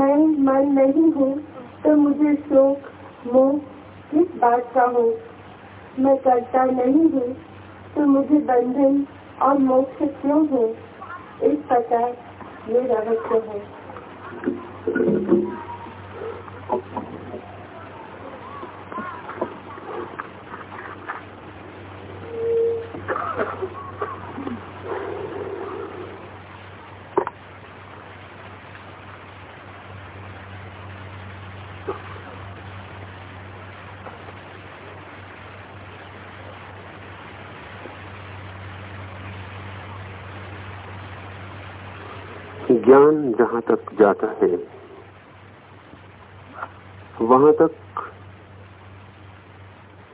मैं मन नहीं हूँ तो मुझे शोक, मोह किस बात का हो? मैं करता नहीं हूँ तो मुझे बंधन और मोक्ष क्यों हो? इस प्रकार ये रहस्य है। ज्ञान जहाँ तक जाता है, वहाँ तक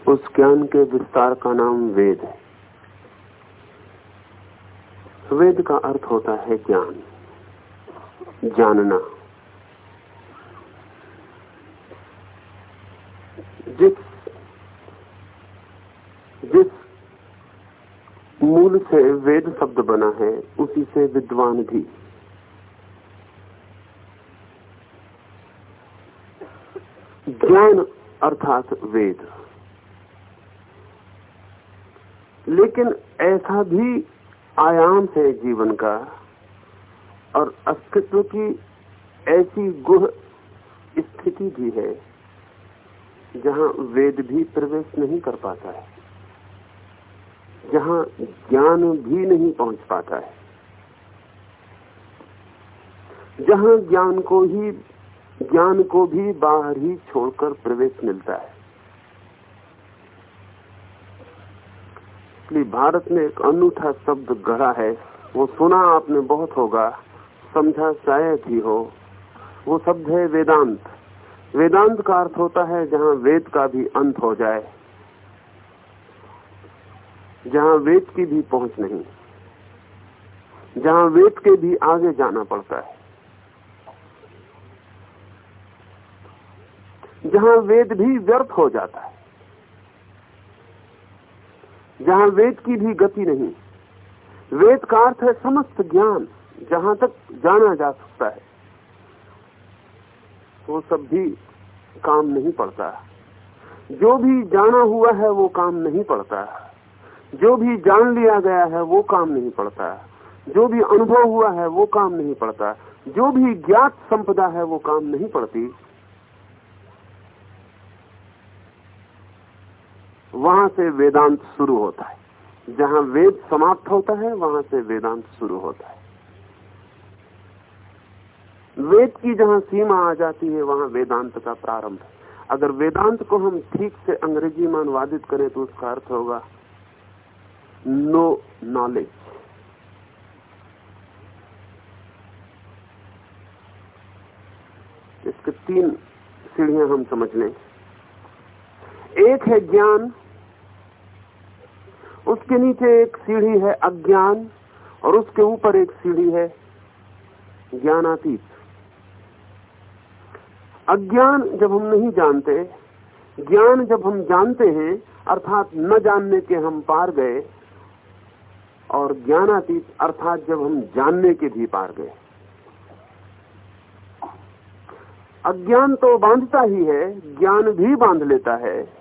उस ज्ञान के विस्तार का नाम वेद है। वेद का अर्थ होता है ज्ञान, जानना। जिस जिस मूल से वेद शब्द बना है, उसी से विद्वान भी। ज्ञान अर्थात वेद। लेकिन ऐसा भी आयाम है जीवन का और अस्तित्व की ऐसी गुह स्थिति भी है जहाँ वेद भी प्रवेश नहीं कर पाता है, जहाँ ज्ञान भी नहीं पहुँच पाता है, जहाँ ज्ञान को ही ज्ञान को भी बाहर ही छोड़कर प्रवेश मिलता है। इसलिए भारत में एक अनूठा शब्द गढ़ा है। वो सुना आपने बहुत होगा, समझा शायद ही हो। वो शब्द है वेदांत। वेदांत का अर्थ होता है जहाँ वेद का भी अंत हो जाए, जहाँ वेद की भी पहुँच नहीं, जहाँ वेद के भी आगे जाना पड़ता है। जहाँ वेद भी व्यर्थ हो जाता है, जहाँ वेद की भी गति नहीं, वेद का अर्थ है समस्त ज्ञान, जहाँ तक जाना जा सकता है वो सब भी काम नहीं पड़ता जो भी जाना हुआ है, वो काम नहीं पड़ता जो भी जान लिया गया है, वो काम नहीं पड़ता जो भी अनुभव हुआ है, वो काम नहीं पड़ता जो भी ज्ञात संपदा है, वो काम नहीं पड़ती। वहाँ से वेदांत शुरू होता है। जहाँ वेद समाप्त होता है, वहाँ से वेदांत शुरू होता है। वेद की जहाँ सीमा आ जाती है, वहाँ वेदांत का प्रारंभ है। अगर वेदांत को हम ठीक से अंग्रेज़ी में अनुवादित करें तो उसका अर्थ होगा नो नॉलेज इसके तीन सीढ़ियाँ हम समझ लें। एक है ज्ञान उसके नीचे एक सीढ़ी है अज्ञान, और उसके ऊपर एक सीढ़ी है ज्ञानातीत। अज्ञान जब हम नहीं जानते, ज्ञान जब हम जानते हैं, अर्थात न जानने के हम पार गए, और ज्ञानातीत अर्थात जब हम जानने के भी पार गए। अज्ञान तो बांधता ही है, ज्ञान भी बाँध लेता है।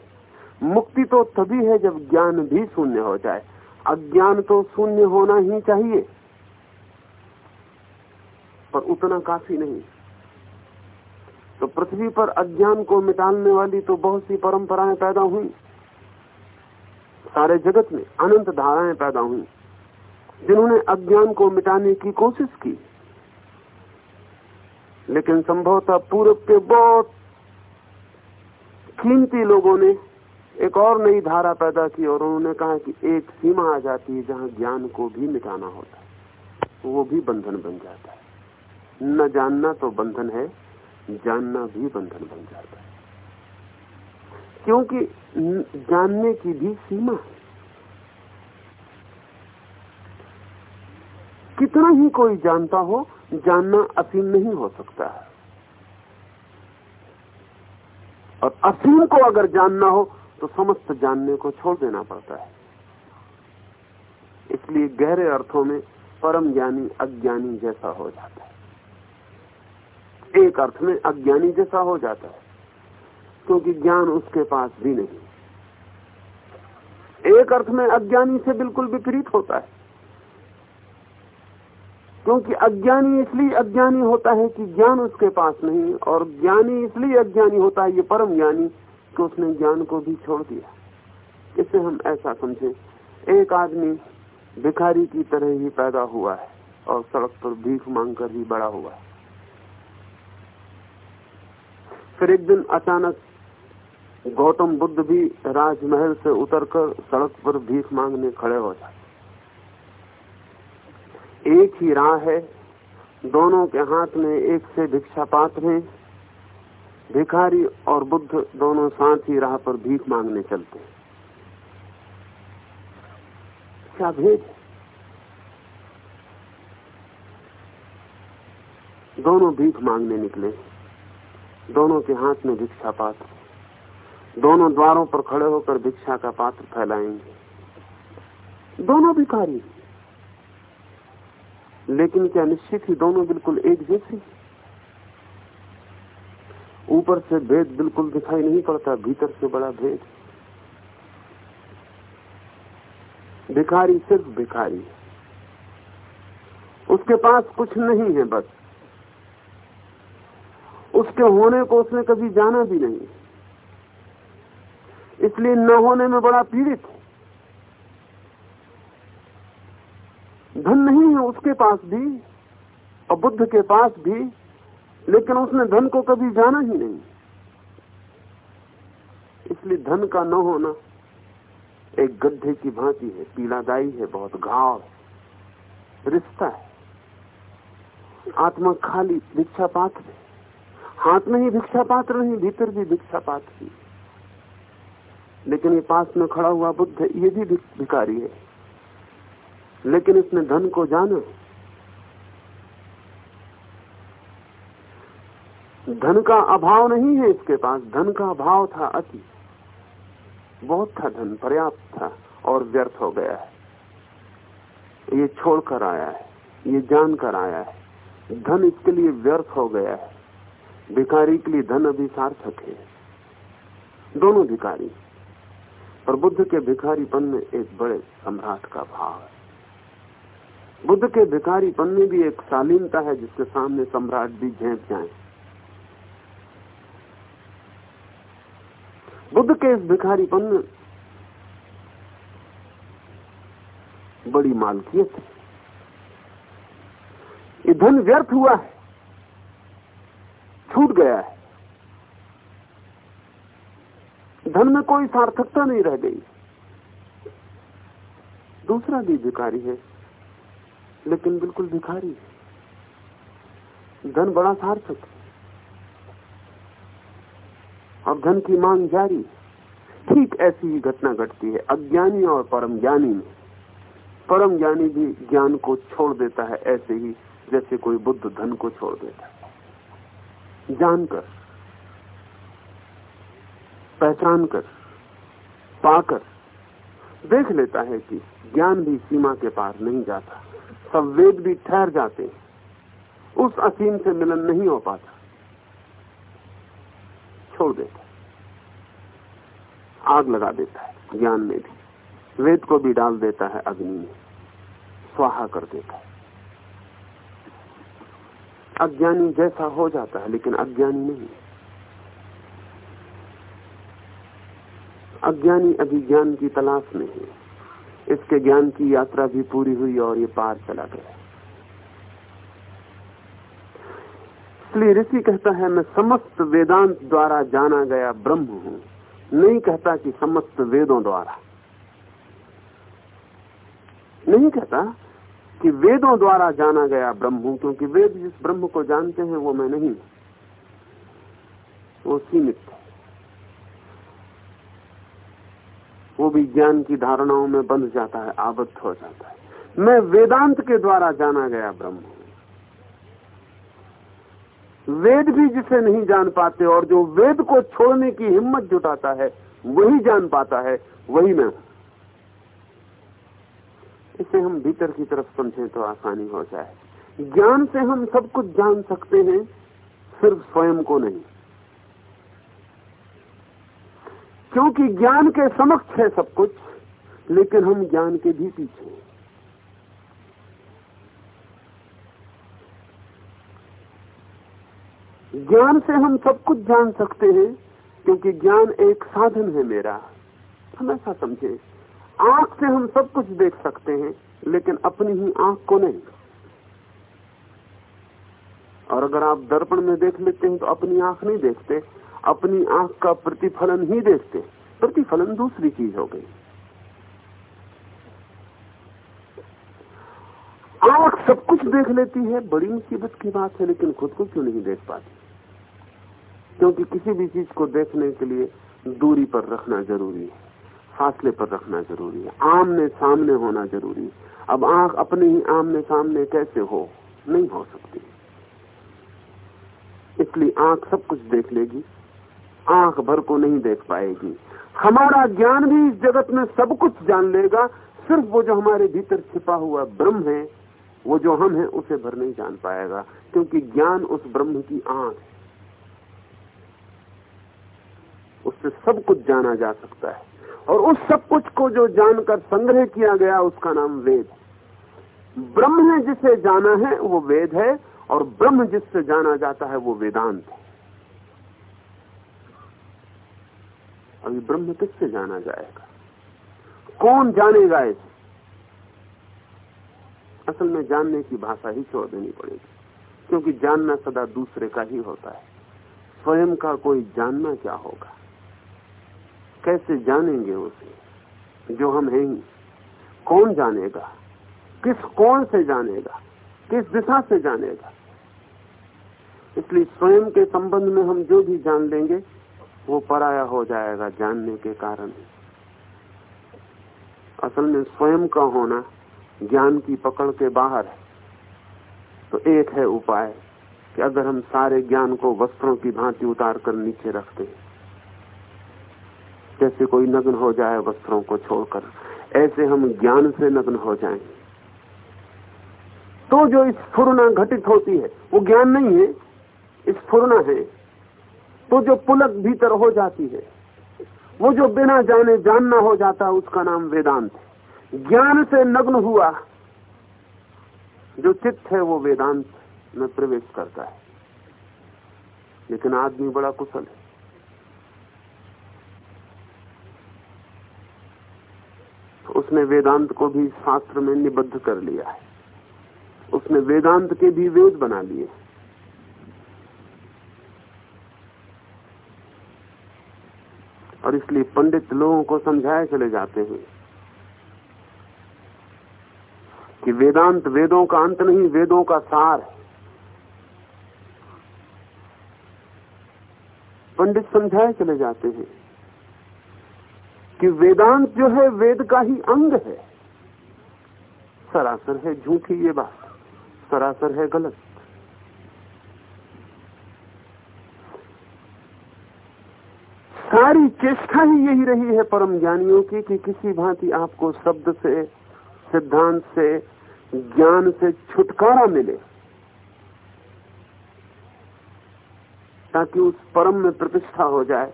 मुक्ति तो तभी है जब ज्ञान भी शून्य हो जाए। अज्ञान तो शून्य होना ही चाहिए। पर उतना काफ़ी नहीं। तो पृथ्वी पर अज्ञान को मिटालने वाली तो बहुत सी परंपराएँ पैदा हुई। सारे जगत में अनंत धाराएँ पैदा हुई, जिन्होंने अज्ञान को मिटाने की कोशिश की। लेकिन संभवतः पूर्व के बहुत कीमती लोगों ने एक और नई धारा पैदा की और उन्होंने कहा कि एक सीमा आ जाती है जहाँ ज्ञान को भी मिटाना होता है वो भी बंधन बन जाता है। न जानना तो बंधन है, जानना भी बंधन बन जाता है। क्योंकि जानने की भी सीमा है। कितना ही कोई जानता हो, जानना असीम नहीं हो सकता है। और असीम को अगर जानना हो तो समस्त जानने को छोड़ देना पड़ता है। इसलिए गहरे अर्थों में परम ज्ञानी अज्ञानी जैसा हो जाता है। एक अर्थ में अज्ञानी जैसा हो जाता है, क्योंकि ज्ञान उसके पास भी नहीं। एक अर्थ में अज्ञानी से बिल्कुल विपरीत होता है, क्योंकि अज्ञानी इसलिए अज्ञानी होता है कि ज्ञान उसके पास नहीं, और ज्ञानी इसलिए अज्ञानी होता है, ये परम ज्ञानी कि उसने ज्ञान को भी छोड़ दिया। इसे हम ऐसा समझें, एक आदमी भिखारी की तरह ही पैदा हुआ है और सड़क पर भीख मांगकर ही बड़ा हुआ है। फिर एक दिन अचानक गौतम बुद्ध भी राजमहल से उतरकर सड़क पर भीख मांगने खड़े हो जाते एक ही राह है, दोनों के हाथ में एक से भिक्षा पात्र हैं। भिखारी और बुद्ध दोनों साथ ही राह पर भीख मांगने चलते हैं। क्या भेद दोनों भीख मांगने निकले, दोनों के हाथ में भिक्षा पात्र दोनों द्वारों पर खड़े होकर भिक्षा का पात्र फैलाएँगे। दोनों भिखारी। लेकिन क्या निश्चित ही दोनों बिल्कुल एक जैसी ऊपर से भेद बिल्कुल दिखाई नहीं पड़ता, भीतर से बड़ा भेद। भिखारी सिर्फ़ भिखारी उसके पास कुछ नहीं है बस। उसके होने को उसने कभी जाना भी नहीं। इसलिए न होने में बड़ा पीड़ित धन नहीं है उसके पास भी, और बुद्ध के पास भी। लेकिन उसने धन को कभी जाना ही नहीं। इसलिए धन का न होना एक गड्ढे की भांति है पीलादाई है, बहुत घाव रिश्ता है। आत्मा खाली भिक्षा पात्र है। हाथ में ही भिक्षा पात्र नहीं, भीतर भी भिक्षा पात्र ही। लेकिन ये पास में खड़ा हुआ बुद्ध, ये भी भिकारी है। लेकिन इसने धन को जाना धन का अभाव नहीं है इसके पास। धन का अभाव था अति। बहुत था धन, पर्याप्त था और व्यर्थ हो गया है। ये छोड़कर आया है, ये जानकर आया है। धन इसके लिए व्यर्थ हो गया है। भिखारी के लिए धन अभी सार्थक है। दोनों भिखारी। पर बुद्ध के भिखारीपन में एक बड़े सम्राट का भाव है। बुद्ध के भिखारीपन में भी एक शालीनता है जिसके सामने सम्राट भी झेप जाए। बुद्ध के इस भिखारीपन में बड़ी मालकियत है। ये धन व्यर्थ हुआ है। छूट गया है। धन में कोई सार्थकता नहीं रह गई। दूसरा भी भिखारी है, लेकिन बिल्कुल भिखारी धन बड़ा सार्थक है। अब धन की मांग जारी। ठीक ऐसी ही घटना घटती है, अज्ञानी और परम ज्ञानी में। परम ज्ञानी भी ज्ञान को छोड़ देता है, ऐसे ही जैसे कोई बुद्ध धन को छोड़ देता है। जानकर पहचान कर पाकर, देख लेता है कि ज्ञान भी सीमा के पार नहीं जाता सब वेद भी ठहर जाते हैं। उस असीम से मिलन नहीं हो पाता। छोड़ देता है। आग लगा देता है, ज्ञान में भी। वेद को भी डाल देता है अग्नि में। स्वाहा कर देता है। अज्ञानी जैसा हो जाता है, लेकिन अज्ञानी नहीं। अज्ञानी अभी ज्ञान की तलाश में है। इसके ज्ञान की यात्रा भी पूरी हुई और ये पार चला गया इसलिए ऋषि कहता है, मैं समस्त वेदांत द्वारा जाना गया ब्रह्म हूँ। नहीं कहता कि समस्त वेदों द्वारा। नहीं कहता कि वेदों द्वारा जाना गया ब्रह्म हूँ, क्योंकि वेद जिस ब्रह्म को जानते हैं, वो मैं नहीं वो सीमित है। वो भी ज्ञान की धारणाओं में बंध जाता है, आबद्ध हो जाता है। मैं वेदांत के द्वारा जाना गया ब्रह्म हूँ। वेद भी जिसे नहीं जान पाते और जो वेद को छोड़ने की हिम्मत जुटाता है, वही जान पाता है, वही मैं। इसे हम भीतर की तरफ़ समझें तो आसानी हो जाए। ज्ञान से हम सब कुछ जान सकते हैं, सिर्फ़ स्वयं को नहीं। क्योंकि ज्ञान के समक्ष है सब कुछ, लेकिन हम ज्ञान के भी पीछे हैं। ज्ञान से हम सब कुछ जान सकते हैं, क्योंकि ज्ञान एक साधन है मेरा। हम ऐसा समझे। आँख से हम सब कुछ देख सकते हैं, लेकिन अपनी ही आँख को नहीं। और अगर आप दर्पण में देख लेते हैं तो अपनी आँख नहीं देखते। अपनी आँख का प्रतिफलन ही देखते। प्रतिफलन दूसरी चीज़ हो गई। आँख सब कुछ देख लेती है, बड़ी मुसीबत की बात है, लेकिन खुद को क्यों नहीं देख पाती? क्योंकि किसी भी चीज़ को देखने के लिए दूरी पर रखना ज़रूरी है, फासले पर रखना ज़रूरी है, आमने सामने होना ज़रूरी है। अब आँख अपने ही आमने सामने कैसे हो? नहीं हो सकती। इसलिए आँख सब कुछ देख लेगी, आँख भर को नहीं देख पाएगी। हमारा ज्ञान भी इस जगत में सब कुछ जान लेगा, सिर्फ़ वो जो हमारे भीतर छिपा हुआ ब्रह्म है, वो जो हम है, उसे भर नहीं जान पाएगा, क्योंकि ज्ञान उस ब्रह्म की आँख है। उससे सब कुछ जाना जा सकता है। और उस सब कुछ को जो जानकर संग्रह किया गया, उसका नाम वेद। ब्रह्म ने जिसे जाना है, वो वेद है, और ब्रह्म जिससे जाना जाता है, वो वेदांत है। अभी ब्रह्म किससे जाना जाएगा? कौन जानेगा इसे? असल में जानने की भाषा ही छोड़ देनी पड़ेगी, क्योंकि जानना सदा दूसरे का ही होता है। स्वयं का कोई जानना क्या होगा? कैसे जानेंगे उसे? जो हम हैं ही। कौन जानेगा? किस कौन से जानेगा? किस दिशा से जानेगा? इसलिए स्वयं के संबंध में हम जो भी जान लेंगे, वो पराया हो जाएगा जानने के कारण। असल में स्वयं का होना ज्ञान की पकड़ के बाहर है। तो एक है उपाय कि अगर हम सारे ज्ञान को वस्त्रों की भांति उतार कर नीचे रखते हैं। जैसे कोई नग्न हो जाए वस्त्रों को छोड़कर, ऐसे हम ज्ञान से नग्न हो जाएँ। तो जो स्फुरना घटित होती है, वो ज्ञान नहीं है स्फुरना है। तो जो पुलक भीतर हो जाती है, वो जो बिना जाने जानना हो जाता है उसका नाम वेदांत है। ज्ञान से नग्न हुआ, जो चित्त है, वो वेदांत में प्रवेश करता है। लेकिन आदमी बड़ा कुशल है। उसने वेदांत को भी शास्त्र में निबद्ध कर लिया है। उसने वेदांत के भी वेद बना लिए। और इसलिए पंडित लोगों को समझाए चले जाते हैं कि वेदांत वेदों का अंत नहीं, वेदों का सार है। पंडित समझाए चले जाते हैं। कि वेदांत जो है, वेद का ही अंग है। सरासर है झूठी ये बात, सरासर है गलत। सारी चेष्टा ही यही रही है परम ज्ञानियों की कि किसी भांति आपको शब्द से, सिद्धांत से, ज्ञान से छुटकारा मिले। ताकि उस परम में प्रतिष्ठा हो जाए।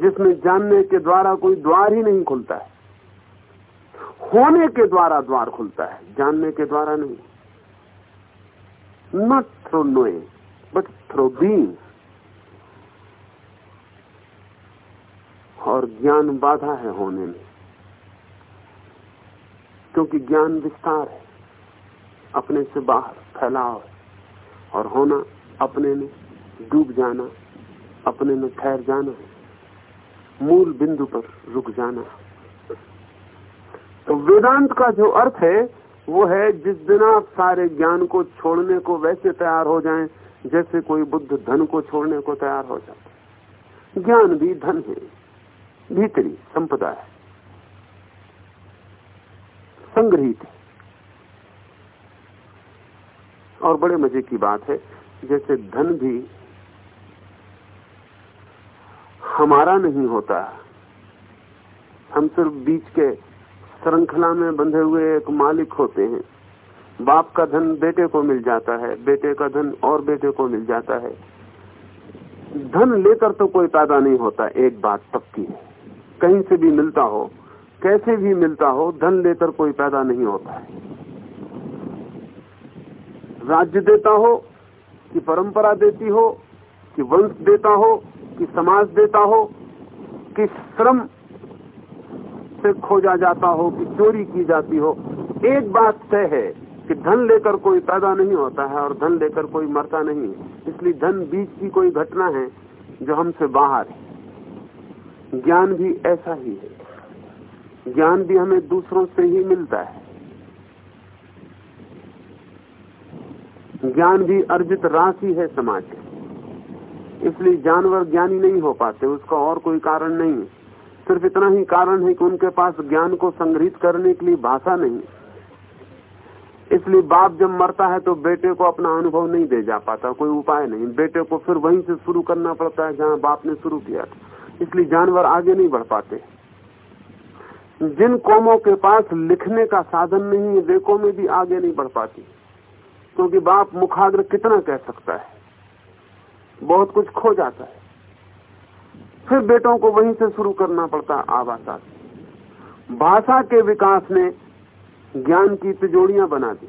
जिसमें जानने के द्वारा कोई द्वार ही नहीं खुलता है। होने के द्वारा द्वार खुलता है, जानने के द्वारा नहीं। Not through knowing but through being और ज्ञान बाधा है होने में। क्योंकि ज्ञान विस्तार है। अपने से बाहर फैलाव है। और होना अपने में, डूब जाना अपने में, ठहर जाना मूल बिंदु पर रुक जाना। तो वेदांत का जो अर्थ है, वो है जिस दिन आप सारे ज्ञान को छोड़ने को वैसे तैयार हो जाएँ, जैसे कोई बुद्ध धन को छोड़ने को तैयार हो जाता ज्ञान भी धन है, भीतरी संपदा है, संग्रहित है। और बड़े मज़े की बात है, जैसे धन भी हमारा नहीं होता। हम सिर्फ़ बीच के श्रृंखला में बंधे हुए एक मालिक होते हैं। बाप का धन बेटे को मिल जाता है, बेटे का धन और बेटे को मिल जाता है। धन लेकर तो कोई पैदा नहीं होता, एक बात पक्की है। कहीं से भी मिलता हो, कैसे भी मिलता हो, धन लेकर कोई पैदा नहीं होता है। राज्य देता हो, कि परंपरा देती हो, कि वंश देता हो कि समाज देता हो कि श्रम से खोजा जाता हो, कि चोरी की जाती हो। एक बात तय है कि धन लेकर कोई पैदा नहीं होता है और धन लेकर कोई मरता नहीं इसलिए धन बीच की कोई घटना है जो हमसे बाहर है। ज्ञान भी ऐसा ही है। ज्ञान भी हमें दूसरों से ही मिलता है। ज्ञान भी अर्जित राशि है समाज इसलिए जानवर ज्ञानी नहीं हो पाते, उसका और कोई कारण नहीं है। सिर्फ़ इतना ही कारण है कि उनके पास ज्ञान को संग्रहित करने के लिए भाषा नहीं इसलिए बाप जब मरता है तो बेटे को अपना अनुभव नहीं दे जा पाता, कोई उपाय नहीं। बेटे को फिर वहीं से शुरू करना पड़ता है, जहाँ बाप ने शुरू किया था। इसलिए जानवर आगे नहीं बढ़ पाते। जिन कौमों के पास लिखने का साधन नहीं है, वे कौमें भी आगे नहीं बढ़ पाती। क्योंकि बाप मुखाग्र कितना कह सकता है? बहुत कुछ खो जाता है। फिर बेटों को वहीं से शुरू करना पड़ता आवासा भाषा के विकास ने ज्ञान की तिजोड़ियाँ बना दी।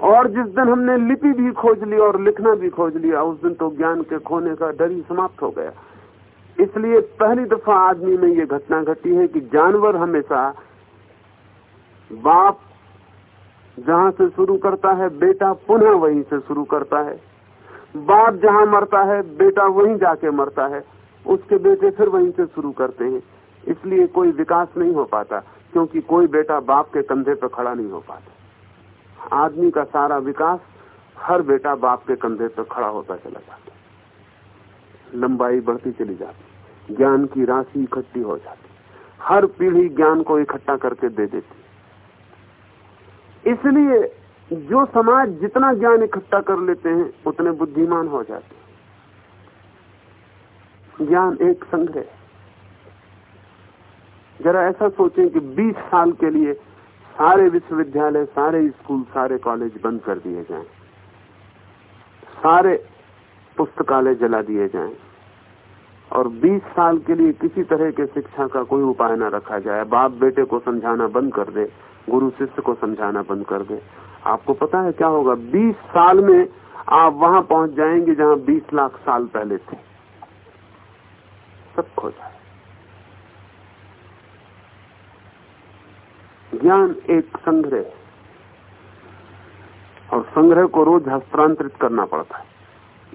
और जिस दिन हमने लिपि भी खोज ली और लिखना भी खोज लिया, उस दिन तो ज्ञान के खोने का डर ही समाप्त हो गया। इसलिए पहली दफ़ा आदमी में ये घटना घटी है कि जानवर हमेशा बाप जहाँ से शुरू करता है, बेटा पुनः वहीं से शुरू करता है। बाप जहाँ मरता है, बेटा वहीं जाके मरता है। उसके बेटे फिर वहीं से शुरू करते हैं। इसलिए कोई विकास नहीं हो पाता, क्योंकि कोई बेटा बाप के कंधे पर खड़ा नहीं हो पाता। आदमी का सारा विकास हर बेटा बाप के कंधे पर खड़ा होता चला जाता लंबाई बढ़ती चली जाती ज्ञान की राशि इकट्ठी हो जाती हर पीढ़ी ज्ञान को इकट्ठा करके दे देती इसलिए जो समाज जितना ज्ञान इकट्ठा कर लेते हैं उतने बुद्धिमान हो जाते हैं। ज्ञान एक संग्रह जरा ऐसा सोचें कि 20 साल के लिए सारे विश्वविद्यालय सारे स्कूल सारे कॉलेज बंद कर दिए जाएँ, सारे पुस्तकालय जला दिए जाएँ। और 20 साल के लिए किसी तरह के शिक्षा का कोई उपाय न रखा जाए। बाप बेटे को समझाना बंद कर दे गुरु शिष्य को समझाना बंद कर दे। आपको पता है क्या होगा? 20 साल में आप वहाँ पहुँच जाएँगे जहाँ 20 लाख साल पहले थे। सब खो जाए। ज्ञान एक संग्रह और संग्रह को रोज हस्तांतरित करना पड़ता है।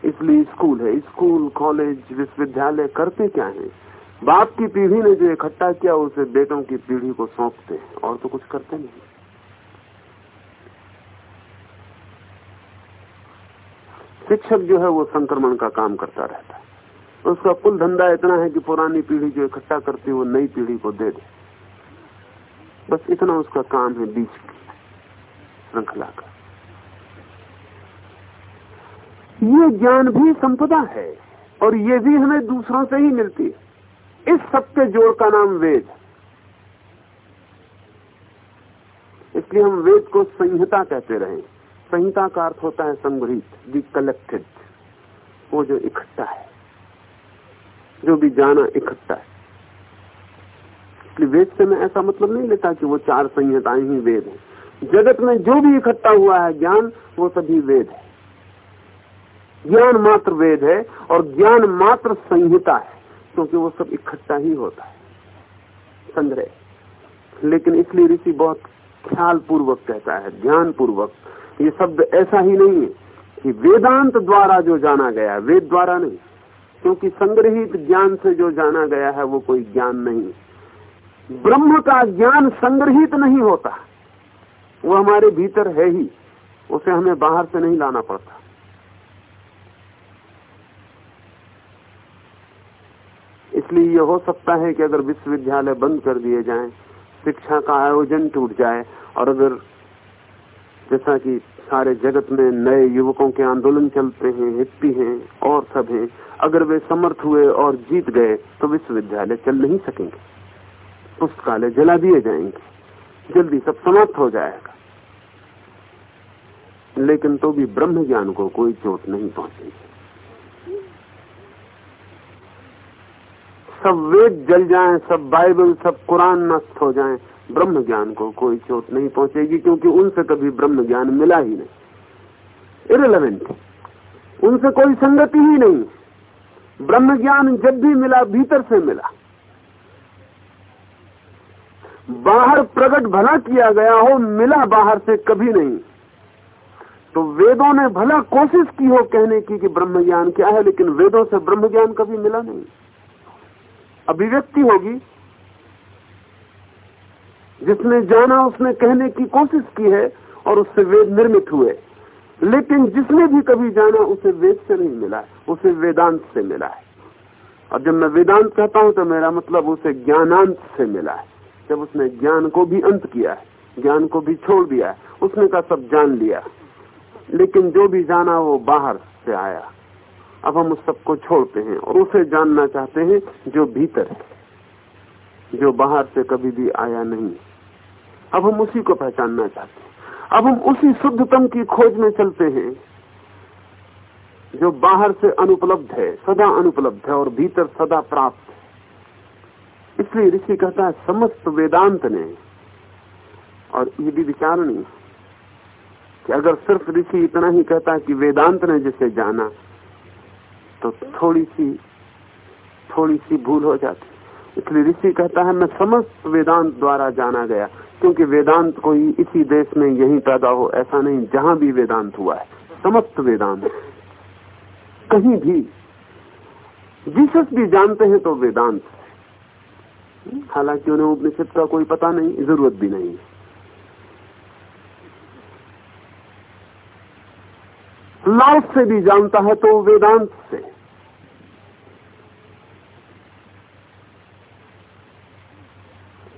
इसलिए स्कूल है। स्कूल, कॉलेज, विश्वविद्यालय करते क्या है? बाप की पीढ़ी ने जो इकट्ठा किया, उसे बेटों की पीढ़ी को सौंपते हैं। और तो कुछ करते नहीं। शिक्षक जो है वो संक्रमण का काम करता रहता है। उसका कुल धंधा इतना है कि पुरानी पीढ़ी जो इकट्ठा करती है वो नई पीढ़ी को दे दे। बस इतना उसका काम है बीच की श्रृंखला का। ये ज्ञान भी संपदा है और ये भी हमें दूसरों से ही मिलती है। इस सबके जोड़ का नाम वेद। इसलिए हम वेद को संहिता कहते रहे। संहिता का अर्थ होता है संग्रहित दी कलेक्टेड वो जो इकट्ठा है, जो भी जाना इकट्ठा है। इसलिए वेद से मैं ऐसा मतलब नहीं लेता कि वो चार संहिताएँ ही वेद है। जगत में जो भी इकट्ठा हुआ है, ज्ञान, वो सभी वेद है। ज्ञान मात्र वेद है और ज्ञान मात्र संहिता है, क्योंकि वो सब इकट्ठा ही होता है। संग्रह। लेकिन इसलिए ऋषि बहुत ख्याल पूर्वक कहता है ध्यान पूर्वक ये शब्द ऐसा ही नहीं है कि वेदांत द्वारा जो जाना गया वेद द्वारा नहीं। क्योंकि संग्रहित ज्ञान से जो जाना गया है वो कोई ज्ञान नहीं ब्रह्म का ज्ञान संग्रहित नहीं होता। वो हमारे भीतर है ही। उसे हमें बाहर से नहीं लाना पड़ता। इसलिए ये हो सकता है कि अगर विश्वविद्यालय बंद कर दिए जाएँ, शिक्षा का आयोजन टूट जाए और अगर जैसा कि सारे जगत में नए युवकों के आंदोलन चलते हैं हिप्पी हैं और सब हैं। अगर वे समर्थ हुए और जीत गए तो विश्वविद्यालय चल नहीं सकेंगे। पुस्तकालय जला दिए जाएँगे। जल्दी सब समाप्त हो जाएगा। लेकिन तो भी ब्रह्म ज्ञान को कोई चोट नहीं पहुंचेगी सब वेद जल जाएँ, सब बाइबल सब कुरान नष्ट हो जाएँ, ब्रह्म ज्ञान को कोई चोट नहीं पहुंचेगी, क्योंकि उनसे कभी ब्रह्म ज्ञान मिला ही नहीं। इरेलीवेंट उनसे कोई संगति ही नहीं। ब्रह्म ज्ञान जब भी मिला, भीतर से मिला। बाहर प्रकट भला किया गया हो, मिला बाहर से कभी नहीं। तो वेदों ने भला कोशिश की हो कहने की कि ब्रह्म ज्ञान क्या है, लेकिन वेदों से ब्रह्म ज्ञान कभी मिला नहीं। अभिव्यक्ति होगी जिसने जाना, उसने कहने की कोशिश की है और उससे वेद निर्मित हुए। लेकिन जिसने भी कभी जाना, उसे वेद से नहीं मिला है, उसे वेदांत से मिला है। और जब मैं वेदांत कहता हूँ तो मेरा मतलब उसे ज्ञानांत से मिला है। जब उसने ज्ञान को भी अंत किया है, ज्ञान को भी छोड़ दिया है, उसने का सब जान लिया लेकिन जो भी जाना, वो बाहर से आया। अब हम उस सबको छोड़ते हैं और उसे जानना चाहते हैं, जो भीतर है, जो बाहर से कभी भी आया नहीं। अब हम उसी को पहचानना चाहते हैं। अब हम उसी शुद्धतम की खोज में चलते हैं, जो बाहर से अनुपलब्ध है, सदा अनुपलब्ध है और भीतर सदा प्राप्त है। इसलिए ऋषि कहता है, समस्त वेदांत ने और ये भी विचार नहीं कि अगर सिर्फ़ ऋषि इतना ही कहता है कि वेदांत ने जिसे जाना तो थोड़ी सी थोड़ी सी भूल हो जाती। इसलिए ऋषि कहता है, मैं समस्त वेदांत द्वारा जाना गया, क्योंकि वेदांत कोई इसी देश में यही पैदा हो, ऐसा नहीं, जहाँ भी वेदांत हुआ है, समस्त वेदांत। कहीं भी। जीसस भी जानते हैं तो वेदांत हालाँकि उन्हें उपनिषद का कोई पता नहीं, ज़रूरत भी नहीं लाइफ से भी जानता है तो वेदांत से।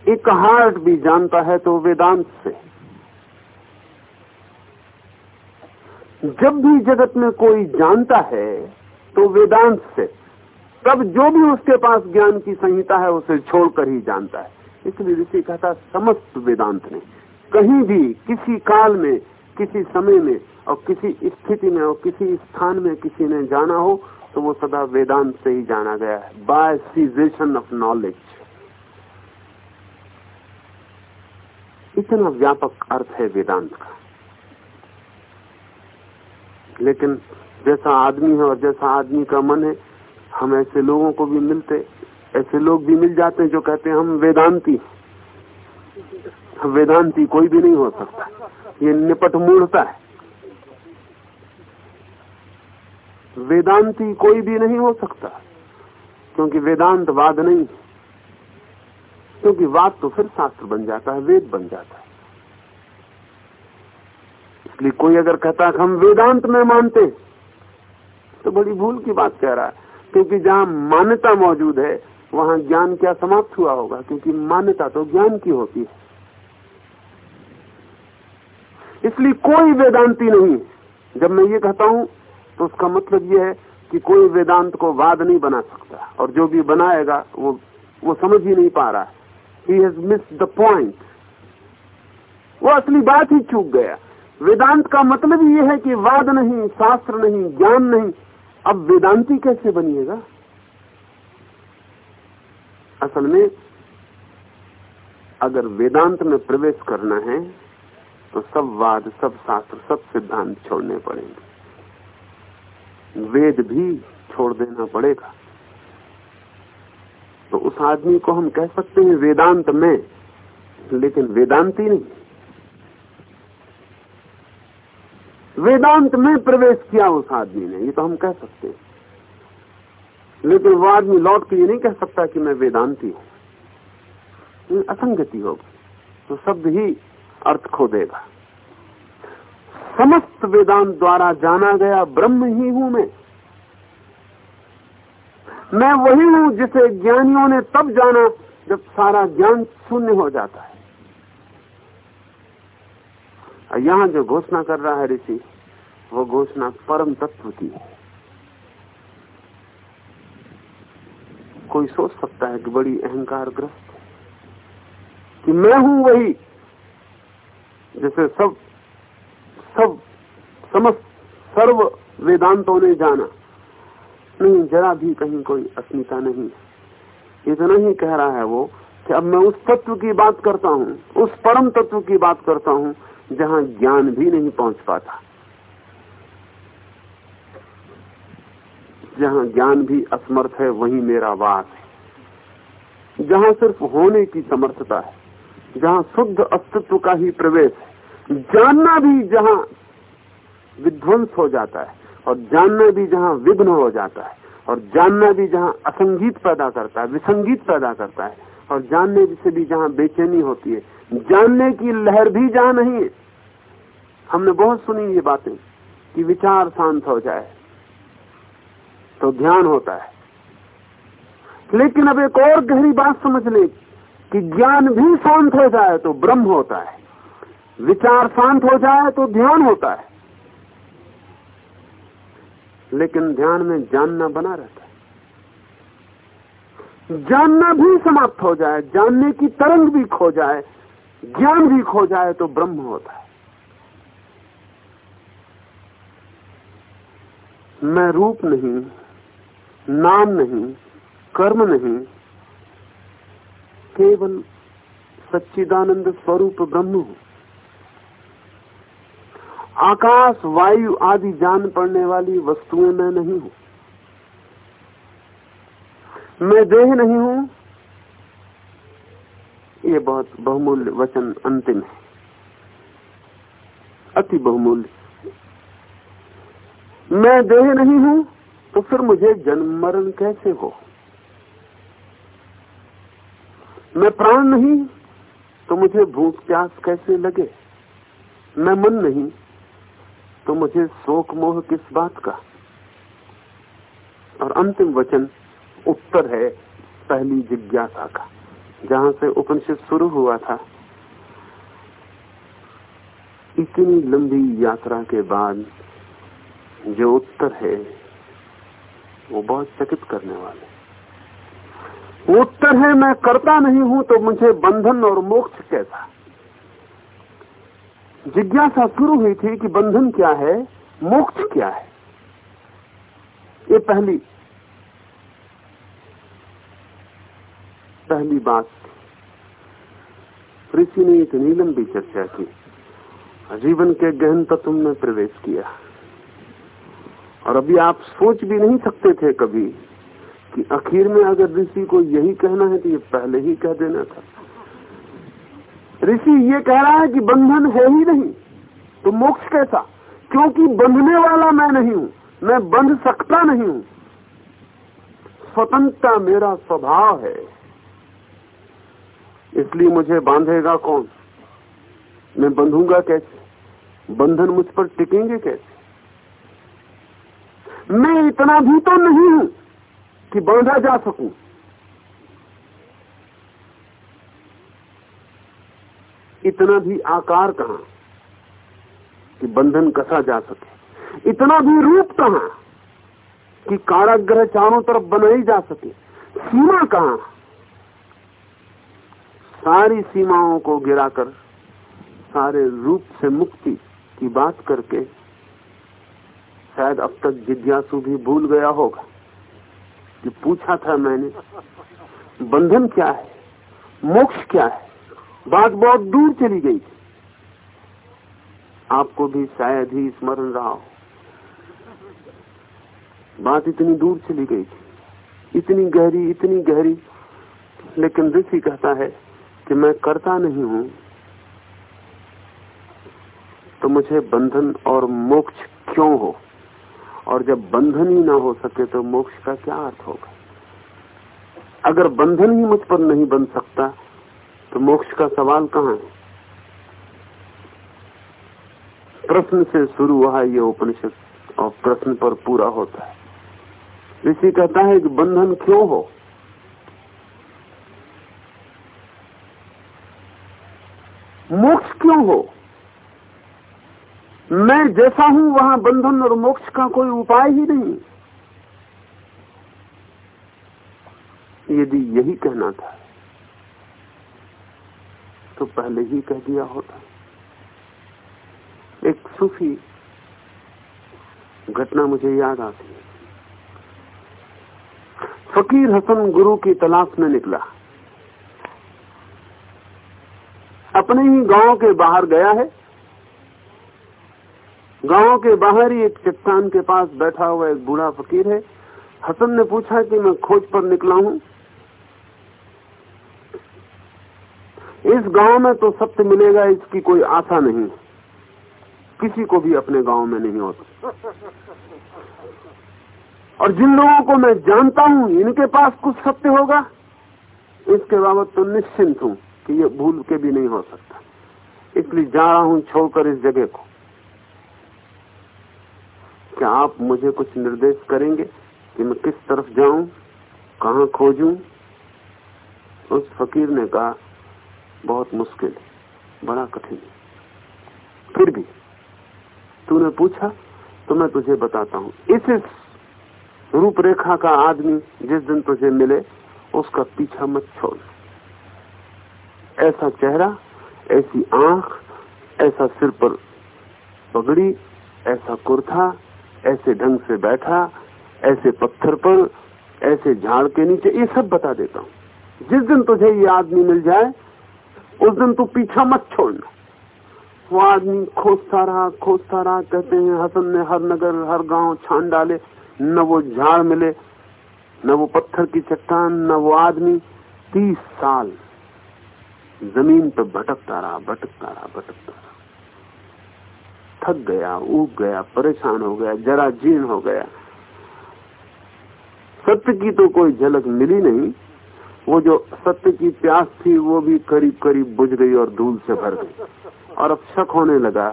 एक हार्ट भी जानता है तो वेदांत से। जब भी जगत में कोई जानता है तो वेदांत से। तब जो भी उसके पास ज्ञान की संहिता है, उसे छोड़कर ही जानता है। इसलिए ऋषि कहता, समस्त वेदांत ने कहीं भी, किसी काल में, किसी समय में और किसी स्थिति में और किसी स्थान में किसी ने जाना हो तो वो सदा वेदांत से ही जाना गया है बाय सीजेशन ऑफ़ नॉलेज इतना व्यापक अर्थ है वेदांत का। लेकिन जैसा आदमी है और जैसा आदमी का मन है, हम ऐसे लोगों को भी मिलते, ऐसे लोग भी मिल जाते हैं जो कहते हैं हम वेदांती वेदांती कोई भी नहीं हो सकता। ये निपट मूढ़ता है। वेदांती कोई भी नहीं हो सकता, क्योंकि वेदांत वाद नहीं क्योंकि वाद तो फिर शास्त्र बन जाता है, वेद बन जाता है। इसलिए कोई अगर कहता है हम वेदांत में मानते तो बड़ी भूल की बात कह रहा है, क्योंकि जहाँ मान्यता मौजूद है, वहाँ ज्ञान क्या समाप्त हुआ होगा, क्योंकि मान्यता तो ज्ञान की होती है। इसलिए कोई वेदांती नहीं जब मैं ये कहता हूँ तो उसका मतलब यह है कि कोई वेदांत को वाद नहीं बना सकता, और जो भी बनाएगा, वो वो समझ ही नहीं पा रहा ही। हैज़ मिस द पॉइंट वो असली बात ही चूक गया। वेदांत का मतलब ये है कि वाद नहीं, शास्त्र नहीं, ज्ञान नहीं। अब वेदांती कैसे बनिएगा? असल में, अगर वेदांत में प्रवेश करना है तो सब वाद, सब शास्त्र, सब सिद्धांत छोड़ने पड़ेंगे। वेद भी छोड़ देना पड़ेगा। तो उस आदमी को हम कह सकते हैं वेदांत में, लेकिन वेदांती नहीं। वेदांत में प्रवेश किया उस आदमी ने, ये तो हम कह सकते हैं। लेकिन वो आदमी लौट के ये नहीं कह सकता कि मैं वेदांती हूँ। असंगति होगी तो शब्द ही अर्थ खो देगा। समस्त वेदांत द्वारा जाना गया ब्रह्म ही हूँ मैं। मैं वही हूँ जिसे ज्ञानियों ने तब जाना जब सारा ज्ञान शून्य हो जाता है। यहाँ जो घोषणा कर रहा है ऋषि, वो घोषणा परम तत्व की है। कोई सोच सकता है कि बड़ी अहंकार ग्रस्त कि मैं हूँ वही जैसे सब सब, समस्त सर्व वेदांतों ने जाना। नहीं, जरा भी कहीं कोई अस्मिता नहीं। इतना ही कह रहा है वो कि अब मैं उस तत्व की बात करता हूँ, उस परम तत्व की बात करता हूँ, जहाँ ज्ञान भी नहीं पहुँच पाता। जहाँ ज्ञान भी असमर्थ है, वही मेरा वास है। जहाँ सिर्फ़ होने की समर्थता है, जहाँ शुद्ध अस्तित्व का ही प्रवेश है, जानना भी जहाँ विध्वंस हो जाता है और जानना भी जहाँ विघ्न हो जाता है, और जानना भी जहाँ असंगीत पैदा करता है, विसंगीत पैदा करता है, और जानने से भी जहाँ बेचैनी होती है। जानने की लहर भी जहाँ नहीं है। हमने बहुत सुनी ये बातें, कि विचार शांत हो जाए तो ध्यान होता है। लेकिन अब एक और गहरी बात समझ ले, कि ज्ञान भी शांत हो जाए तो ब्रह्म होता है। विचार शांत हो जाए तो ध्यान होता है। लेकिन ध्यान में जानना बना रहता है। जानना भी समाप्त हो जाए, जानने की तरंग भी खो जाए, ज्ञान भी खो जाए तो ब्रह्म होता है। मैं रूप नहीं, नाम नहीं, कर्म नहीं, केवल सच्चिदानंद स्वरूप ब्रह्म हूँ। आकाश, वायु आदि जान पड़ने वाली वस्तुएँ मैं नहीं हूँ। मैं देह नहीं हूँ। ये बहुत बहुमूल्य वचन अंतिम है। अति बहुमूल्य। मैं देह नहीं हूँ तो फिर मुझे जन्म मरण कैसे हो? मैं प्राण नहीं तो मुझे भूख प्यास कैसे लगे? मैं मन नहीं तो मुझे शोक मोह किस बात का? और अंतिम वचन उत्तर है पहली जिज्ञासा का, जहाँ से उपनिषद शुरू हुआ था। इतनी लंबी यात्रा के बाद जो उत्तर है, वो बहुत चकित करने वाले। उत्तर है, मैं करता नहीं हूँ तो मुझे बंधन और मोक्ष कैसा? जिज्ञासा शुरू हुई थी कि बंधन क्या है, मोक्ष क्या है। ये पहली पहली बात। ऋषि ने इतनी लंबी चर्चा की। जीवन के गहन तत्व में प्रवेश किया। और अभी आप सोच भी नहीं सकते थे कभी कि आखिर में अगर ऋषि को यही कहना है तो ये पहले ही कह देना था। ऋषि ये कह रहा है कि बंधन है ही नहीं। तो मोक्ष कैसा? क्योंकि बंधने वाला मैं नहीं हूँ, मैं बंध सकता नहीं हूँ। स्वतंत्रता मेरा स्वभाव है। इसलिए मुझे बांधेगा कौन? मैं बंधूँगा कैसे? बंधन मुझ पर टिकेंगे कैसे? मैं इतना भी तो नहीं हूँ कि बांधा जा सकूँ। इतना भी आकार कहाँ? कि बंधन कसा जा सके। इतना भी रूप कहाँ? कि काराग्रह चारों तरफ़ बनाई जा सके। सीमा कहाँ? सारी सीमाओं को गिराकर, सारे रूप से मुक्ति की बात करके, शायद अब तक जिज्ञासु भी भूल गया होगा कि पूछा था मैंने, बंधन क्या है? मोक्ष क्या है? बात बहुत दूर चली गई। थी आपको भी शायद ही स्मरण रहा हो। बात इतनी दूर चली गई थी। इतनी गहरी इतनी गहरी। लेकिन ऋषि कहता है कि मैं करता नहीं हूँ तो मुझे बंधन और मोक्ष क्यों हो? और जब बंधन ही ना हो सके तो मोक्ष का क्या अर्थ होगा? अगर बंधन ही मुझ पर नहीं बन सकता तो मोक्ष का सवाल कहाँ है? प्रश्न से शुरू हुआ है ये उपनिषद और प्रश्न पर पूरा होता है। ऋषि कहता है कि बंधन क्यों हो? मोक्ष क्यों हो? मैं जैसा हूँ, वहाँ बंधन और मोक्ष का कोई उपाय ही नहीं। यदि यही कहना था तो पहले ही कह दिया होता। एक सूफी घटना मुझे याद आती है। फकीर हसन गुरु की तलाश में निकला। अपने ही गाँव के बाहर गया है। गाँव के बाहर ही एक चट्टान के पास बैठा हुआ एक बूढ़ा फकीर है। हसन ने पूछा कि मैं खोज पर निकला हूँ। इस गाँव में तो सत्य मिलेगा इसकी कोई आशा नहीं। किसी को भी अपने गाँव में नहीं होता। और जिन लोगों को मैं जानता हूँ, इनके पास कुछ सत्य होगा? इसके बाबत तो निश्चिंत हूँ कि ये भूल के भी नहीं हो सकता। इसलिए जा रहा हूँ छोड़कर इस जगह को। क्या आप मुझे कुछ निर्देश करेंगे कि मैं किस तरफ़ जाऊँ, कहा खोजूं? उस फकीर ने कहा बहुत मुश्किल, बड़ा कठिन। फिर भी, तूने पूछा तो मैं तुझे बताता हूँ। इस रूपरेखा का आदमी जिस दिन तुझे मिले, उसका पीछा मत छोड़। ऐसा चेहरा, ऐसी आँख, ऐसा सिर पर पगड़ी, ऐसा कुर्ता, ऐसे ढंग से बैठा, ऐसे पत्थर पर, ऐसे झाड़ के नीचे, ये सब बता देता हूँ। जिस दिन तुझे ये आदमी मिल जाए उस दिन तू पीछा मत छोड़ना। वो आदमी खोजता रहा खोजता रहा कहते हैं, हसन ने हर नगर, हर गाँव छान डाले। न वो झाड़ मिले, न वो पत्थर की चट्टान, न वो आदमी। तीस साल ज़मीन पर भटकता रहा भटकता रहा भटकता रहा। थक गया उग गया, परेशान हो गया, जरा जीर्ण हो गया। सत्य की तो कोई झलक मिली नहीं। वो जो सत्य की प्यास थी, वो भी करीब करीब बुझ गई और धूल से भर गई। और अब शक होने लगा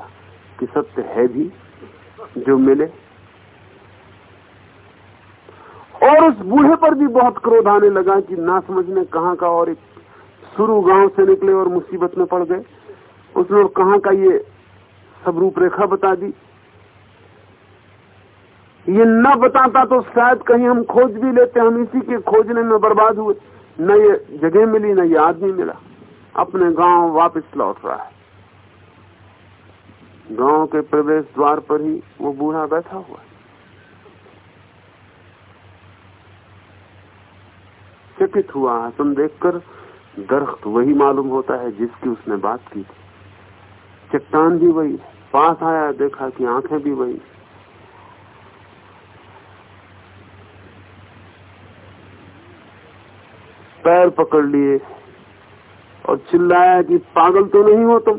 कि सत्य है भी जो मिले। और उस बूढ़े पर भी बहुत क्रोध आने लगा कि ना समझने कहा का और एक शुरू गाँव से निकले और मुसीबत में पड़ गए। उसने और कहा का ये सब रूपरेखा बता दी? ये न बताता तो शायद कहीं हम खोज भी लेते, हम इसी के खोजने में बर्बाद हुए। न ये जगह मिली, न ये आदमी मिला। अपने गाँव वापस लौट रहा है। गाँव के प्रवेश द्वार पर ही वो बूढ़ा बैठा हुआ है। चकित हुआ हसन देखकर दरख्त वही मालूम होता है जिसकी उसने बात की थी। चट्टान भी वही पास आया, देखा कि आँखें भी वही पैर पकड़ लिए और चिल्लाया कि पागल तो नहीं हो तुम।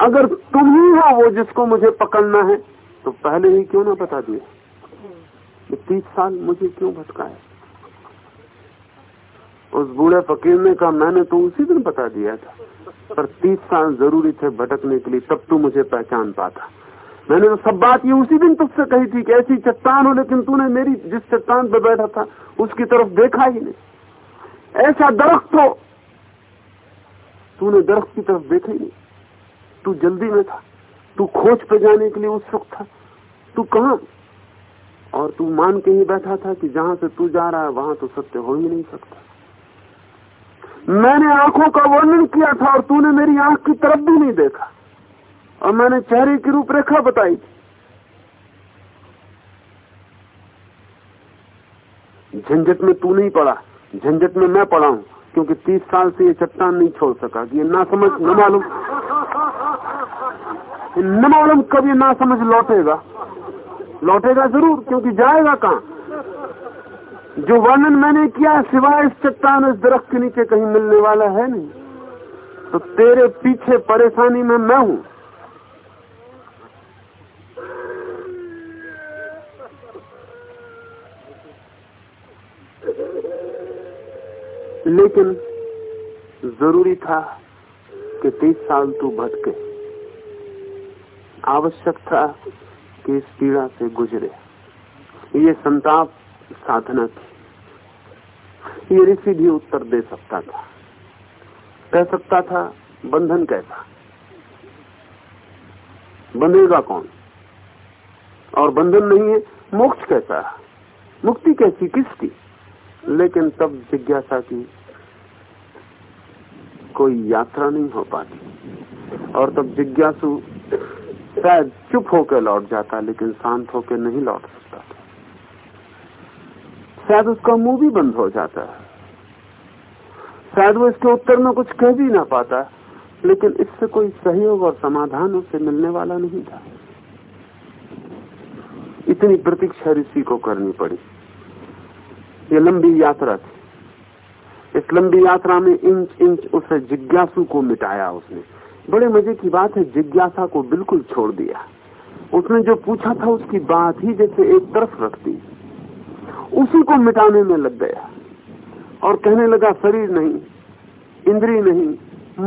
अगर तुम ही हो वो जिसको मुझे पकड़ना है तो पहले ही क्यों ना बता दिया तीस साल मुझे क्यों भटकाया उस बूढ़े फकीर ने कहा, मैंने तो उसी दिन बता दिया था, पर तीस साल ज़रूरी थे भटकने के लिए, तब तू मुझे पहचान पाता। मैंने तो सब बात ये उसी दिन तुझसे कही थी कि ऐसी चट्टान हो, लेकिन तूने मेरी, जिस चट्टान पर बैठा था, उसकी तरफ़ देखा ही नहीं। ऐसा दरख्त हो। तूने दरख्त की तरफ़ देखा ही नहीं। तू जल्दी में था। तू खोज पे जाने के लिए उत्सुक था। तू कहा? और तू मान के ही बैठा था कि जहाँ से तू जा रहा है, वहाँ तो सत्य हो ही नहीं सकता। मैंने आँखों का वर्णन किया था और तूने मेरी आँख की तरफ़ भी नहीं देखा। और मैंने चेहरे की रूपरेखा बताई थी। झंझट में तू नहीं पड़ा। झंझट में मैं पड़ा हूँ, क्योंकि तीस साल से ये चट्टान नहीं छोड़ सका ये ना समझ, न मालूम। न मालूम कब ये ना समझ लौटेगा। लौटेगा ज़रूर, क्योंकि जाएगा कहाँ? जो वर्णन मैंने किया सिवाय इस चट्टान, इस दरख्त के नीचे कहीं मिलने वाला है नहीं। तो तेरे पीछे परेशानी में मैं हूँ। लेकिन ज़रूरी था कि तीस साल तू भटके आवश्यक था कि इस पीड़ा से गुजरे। ये संताप साधना थी। ये ऋषि भी उत्तर दे सकता था। कह सकता था, बंधन कैसा? बंधेगा कौन? और बंधन नहीं है, मोक्ष कैसा? मुक्ति कैसी, किसकी? लेकिन तब जिज्ञासा की कोई यात्रा नहीं हो पाती। और तब जिज्ञासु शायद चुप होकर लौट जाता, लेकिन शांत होकर नहीं लौट सकता शायद उसका मुँह भी बंद हो जाता। है शायद वो इसके उत्तर में कुछ कह भी ना पाता, लेकिन इससे कोई सहयोग और समाधान उसे मिलने वाला नहीं था। इतनी प्रतीक्षा ऋषि को करनी पड़ी। ये लंबी यात्रा थी। इस लंबी यात्रा में इंच इंच उसे जिज्ञासु को मिटाया उसने। बड़े मज़े की बात है, जिज्ञासा को बिल्कुल छोड़ दिया। उसने जो पूछा था, उसकी बात ही जैसे एक तरफ़ रख दी। उसी को मिटाने में लग गया। और कहने लगा, शरीर नहीं, इंद्री नहीं,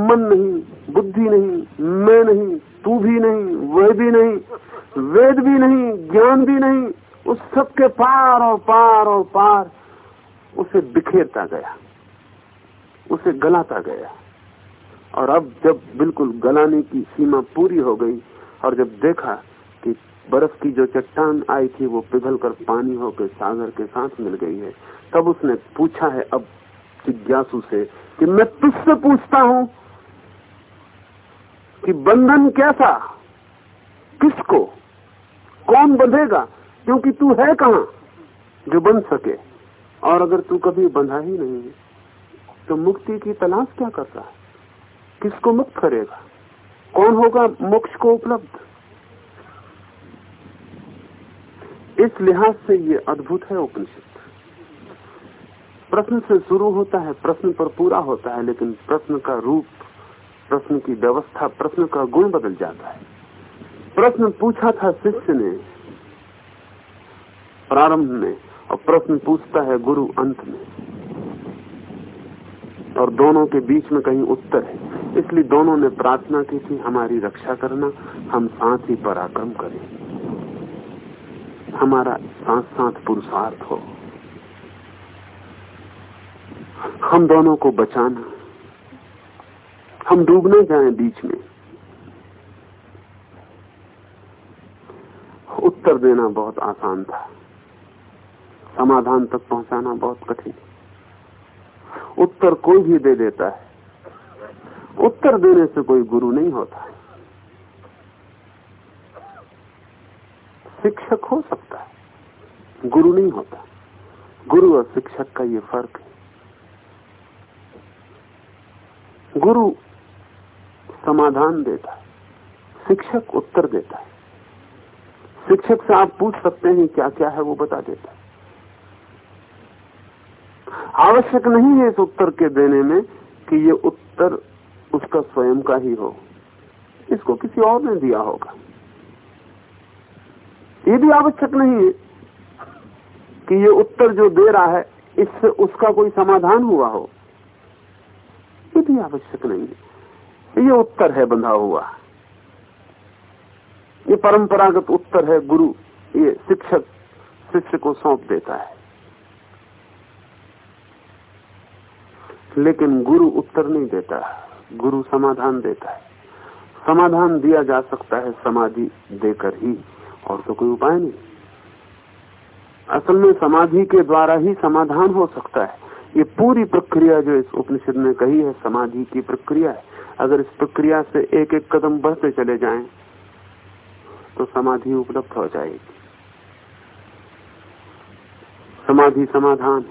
मन नहीं, बुद्धि नहीं, मैं नहीं, तू भी नहीं, वह भी नहीं, वेद भी नहीं, ज्ञान भी नहीं, उस सबके पार और पार और पार उसे बिखेरता गया। उसे गलाता गया। और अब जब बिल्कुल गलाने की सीमा पूरी हो गई और जब देखा कि बर्फ़ की जो चट्टान आई थी वो पिघल कर पानी होकर सागर के साथ मिल गई है, तब उसने पूछा है अब जिज्ञासु से कि मैं तुझसे पूछता हूँ कि बंधन कैसा? किसको? कौन बंधेगा? क्योंकि तू है कहाँ? जो बंध सके। और अगर तू कभी बंधा ही नहीं तो मुक्ति की तलाश क्या करता है? किसको मुक्त करेगा? कौन होगा मोक्ष को उपलब्ध? इस लिहाज से ये अद्भुत है उपनिषद। प्रश्न से शुरू होता है, प्रश्न पर पूरा होता है, लेकिन प्रश्न का रूप, प्रश्न की व्यवस्था, प्रश्न का गुण बदल जाता है। प्रश्न पूछा था शिष्य ने प्रारंभ में, और प्रश्न पूछता है गुरु अंत में। और दोनों के बीच में कहीं उत्तर है। इसलिए दोनों ने प्रार्थना की थी हमारी रक्षा करना, हम साथ ही पराक्रम करें। हमारा साथ साथ पुरुषार्थ हो। हम दोनों को बचाना। हम डूब डूबने जाए बीच में। उत्तर देना बहुत आसान था। समाधान तक पहुंचाना बहुत कठिन। उत्तर कोई भी दे देता है। उत्तर देने से कोई गुरु नहीं होता शिक्षक हो सकता है, गुरु नहीं होता। गुरु और शिक्षक का ये फ़र्क है। गुरु समाधान देता है, शिक्षक उत्तर देता है। शिक्षक से आप पूछ सकते हैं क्या क्या है वो बता देता है। आवश्यक नहीं है इस उत्तर के देने में कि ये उत्तर उसका स्वयं का ही हो। इसको किसी और ने दिया होगा। ये भी आवश्यक नहीं है कि ये उत्तर जो दे रहा है, इससे उसका कोई समाधान हुआ हो। ये भी आवश्यक नहीं है। ये उत्तर है, बंधा हुआ। ये परंपरागत उत्तर है, गुरु। ये शिक्षक, शिष्य को सौंप देता है। लेकिन गुरु उत्तर नहीं देता गुरु समाधान देता है। समाधान दिया जा सकता है, समाधि देकर ही, और तो कोई उपाय नहीं। असल में समाधि के द्वारा ही समाधान हो सकता है। ये पूरी प्रक्रिया जो इस उपनिषद ने कही है, समाधि की प्रक्रिया है। अगर इस प्रक्रिया से एक एक कदम बढ़ते चले जाएँ तो समाधि उपलब्ध हो जाएगी। समाधि समाधान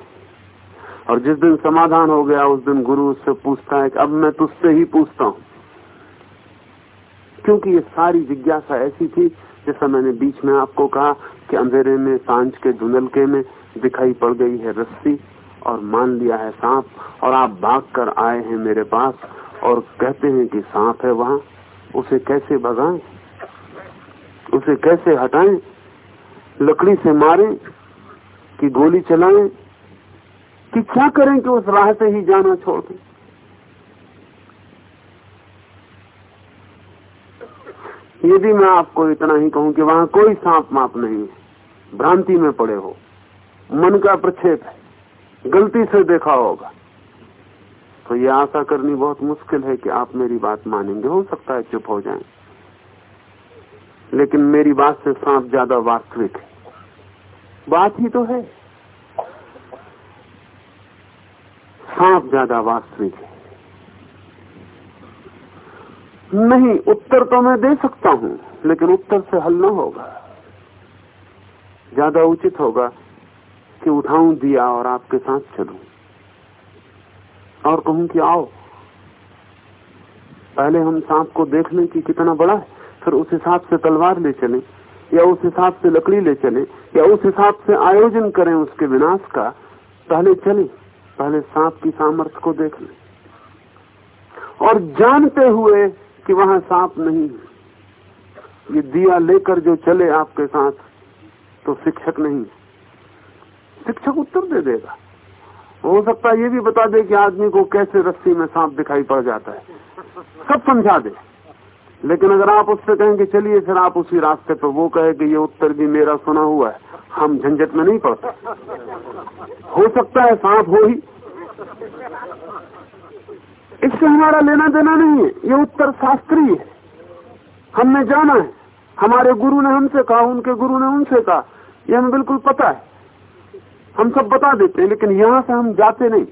और जिस दिन समाधान हो गया, उस दिन गुरु उससे पूछता है कि अब मैं तुझसे ही पूछता हूँ। क्योंकि ये सारी जिज्ञासा ऐसी थी, जैसा मैंने बीच में आपको कहा कि अंधेरे में, साँझ के धुंधलके में दिखाई पड़ गई है रस्सी और मान लिया है सांप, और आप भाग कर आए हैं मेरे पास और कहते हैं कि सांप है वहाँ। उसे कैसे भगाएँ? उसे कैसे हटाएँ? लकड़ी से मारें कि गोली चलाएँ? कि क्या करें कि उस राह से ही जाना छोड़ दें? यदि मैं आपको इतना ही कहूँ कि वहाँ कोई सांप माप नहीं है। भ्रांति में पड़े हो। मन का प्रक्षेप है। गलती से देखा होगा। तो ये आशा करनी बहुत मुश्किल है कि आप मेरी बात मानेंगे। हो सकता है चुप हो जाएँ। लेकिन मेरी बात से सांप ज़्यादा वास्तविक है। बात ही तो है। सांप ज़्यादा वास्तविक है। नहीं, उत्तर तो मैं दे सकता हूँ, लेकिन उत्तर से हल न होगा। ज़्यादा उचित होगा कि उठाऊं दिया और आपके साथ चलूँ। और कहूँ कि आओ, पहले हम सांप को देख लें कि कितना बड़ा है, फिर उस हिसाब से तलवार ले चले, या उस हिसाब से लकड़ी ले चले, या उस हिसाब से आयोजन करें उसके विनाश का, पहले चले। पहले सांप की सामर्थ्य को देख लें। और जानते हुए कि वहाँ सांप नहीं है। ये दिया लेकर जो चले आपके साथ तो शिक्षक नहीं शिक्षक उत्तर दे देगा। हो सकता है ये भी बता दे कि आदमी को कैसे रस्सी में सांप दिखाई पड़ जाता है। सब समझा दे। लेकिन अगर आप उससे कहेंगे, चलिए फिर आप उसी रास्ते पर वो कहे कि ये उत्तर भी मेरा सुना हुआ है। हम झंझट में नहीं पड़ते हो सकता है सांप हो ही। इससे हमारा लेना देना नहीं है, ये उत्तर शास्त्रीय है। हमने जाना है। हमारे गुरु ने हमसे कहा, उनके गुरु ने उनसे कहा। ये हमें बिल्कुल पता है। हम सब बता देते हैं, लेकिन यहाँ से हम जाते नहीं।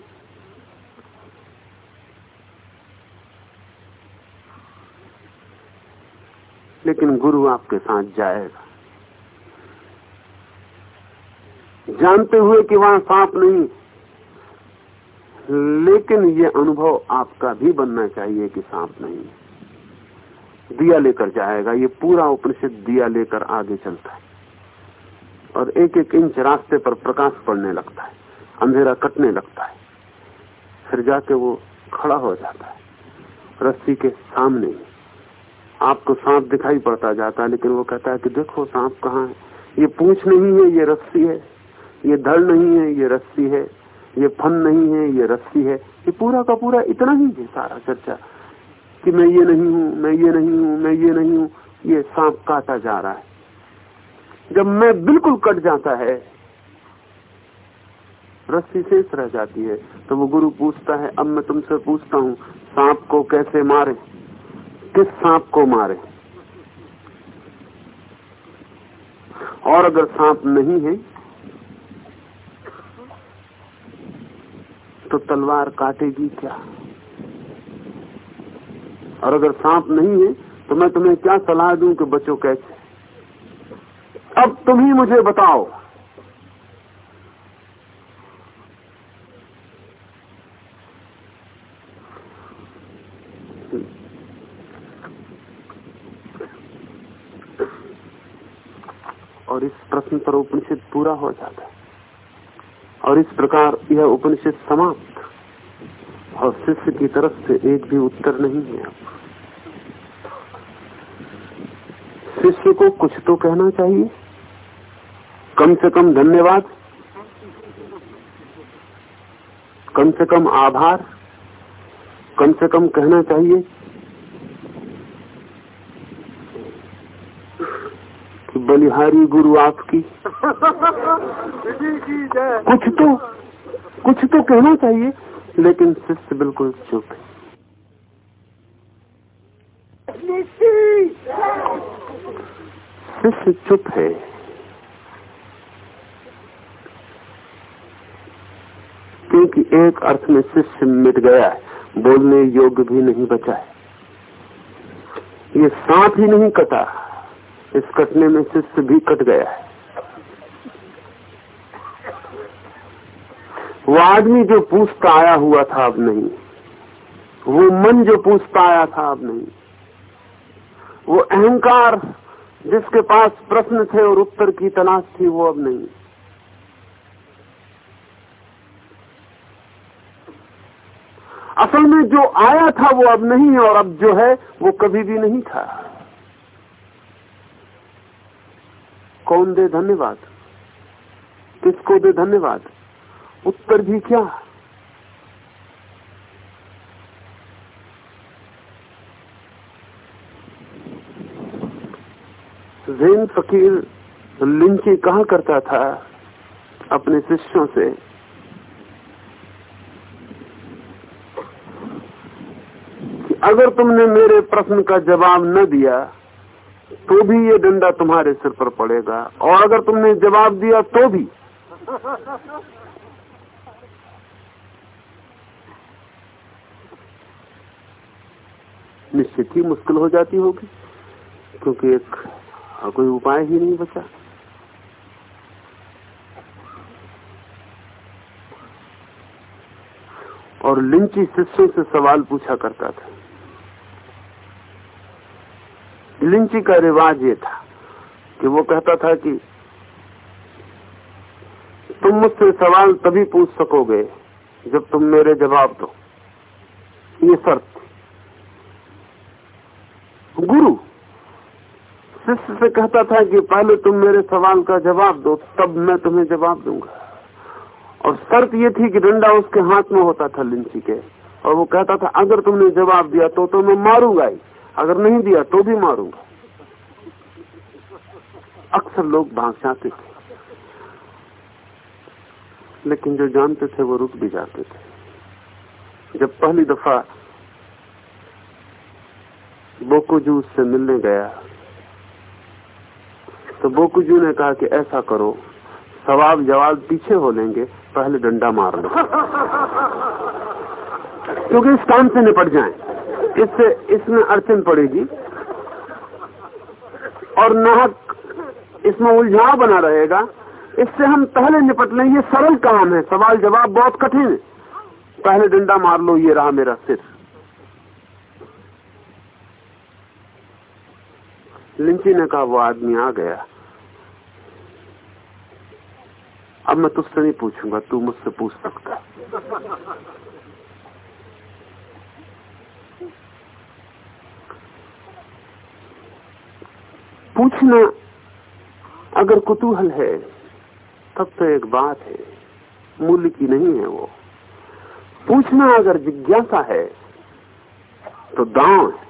लेकिन गुरु आपके साथ जाएगा। जानते हुए कि वहाँ सांप नहीं। लेकिन ये अनुभव आपका भी बनना चाहिए कि सांप नहीं। दिया लेकर जाएगा, ये पूरा उपनिषद दिया लेकर आगे चलता है। और एक एक इंच रास्ते पर प्रकाश पड़ने लगता है, अंधेरा कटने लगता है। फिर जाके वो खड़ा हो जाता है, रस्सी के सामने। आपको सांप दिखाई पड़ता जाता है, लेकिन वो कहता है कि देखो, सांप कहाँ है? ये पूछ नहीं है, ये रस्सी है। ये धड़ नहीं है, ये रस्सी है, ये फन नहीं है, ये रस्सी है। ये पूरा का पूरा इतना ही है सारा चर्चा कि मैं ये नहीं हूँ, मैं ये नहीं हूँ, मैं ये नहीं हूँ, ये सांप काटा जा रहा है। जब मैं बिल्कुल कट जाता है, रस्सी शेष रह जाती है तो वो गुरु पूछता है, अब मैं तुमसे पूछता हूँ, सांप को कैसे मारे? किस सांप को मारे? और अगर सांप नहीं है तो तलवार काटेगी क्या? और अगर सांप नहीं है तो मैं तुम्हें क्या सलाह दूँ कि बचो कैसे? अब तुम ही मुझे बताओ। और इस प्रश्न पर उपनिषद पूरा हो जाता है। और इस प्रकार यह उपनिषद समाप्त। और शिष्य की तरफ़ से एक भी उत्तर नहीं है। शिष्य को कुछ तो कहना चाहिए। कम से कम धन्यवाद। कम से कम आभार। कम से कम कहना चाहिए कि बलिहारी गुरु आपकी। कुछ तो कुछ तो कहना चाहिए, लेकिन शिष्य बिल्कुल चुप। है शिष्य चुप है। क्योंकि एक अर्थ में शिष्य मिट गया है, बोलने योग्य भी नहीं बचा है। ये सांप ही नहीं कटा। इस कटने में शिष्य भी कट गया है। वो आदमी जो पूछता आया हुआ था अब नहीं। वो मन जो पूछता आया था अब नहीं। वो अहंकार जिसके पास प्रश्न थे और उत्तर की तलाश थी, वो अब नहीं। असल में जो आया था वो अब नहीं, और अब जो है वो कभी भी नहीं था। कौन दे धन्यवाद? किसको दे धन्यवाद? उत्तर भी क्या? जैन फकीर लिंची कहा करता था अपने शिष्यों से? कि अगर तुमने मेरे प्रश्न का जवाब न दिया तो भी ये डंडा तुम्हारे सिर पर पड़ेगा, और अगर तुमने जवाब दिया तो भी। निश्चित ही मुश्किल हो जाती होगी, क्योंकि एक कोई उपाय ही नहीं बचा। और लिंची शिष्यों से सवाल पूछा करता था। लिंची का रिवाज ये था कि वो कहता था कि तुम मुझसे सवाल तभी पूछ सकोगे जब तुम मेरे जवाब दो। ये शर्त गुरु शिष्य से कहता था कि पहले तुम मेरे सवाल का जवाब दो, तब मैं तुम्हें जवाब दूँगा। और शर्त ये थी कि डंडा उसके हाथ में होता था लिंची के। और वो कहता था, अगर तुमने जवाब दिया तो तो मैं मारूँगा ही। अगर नहीं दिया तो भी मारूँगा। अक्सर लोग भाग जाते थे। लेकिन जो जानते थे वो रुक भी जाते थे। जब पहली दफ़ा बोकुजू से मिलने गया तो बोकुजू ने कहा कि ऐसा करो सवाल जवाब पीछे हो लेंगे, पहले डंडा मार लो। क्योंकि इस काम से निपट जाएँ। इससे इसमें अड़चन पड़ेगी। और नाहक इसमें उलझाव बना रहेगा। इससे हम पहले निपट लें ये सरल काम है। सवाल जवाब बहुत कठिन है। पहले डंडा मार लो, ये रहा मेरा सिर। लिंची ने कहा, वो आदमी आ गया। अब मैं तुझसे नहीं पूछूँगा, तू मुझसे पूछ सकता पूछना, अगर कुतूहल है, तब तो एक बात है, मूल्य की नहीं है वो। पूछना, अगर जिज्ञासा है तो दांव है।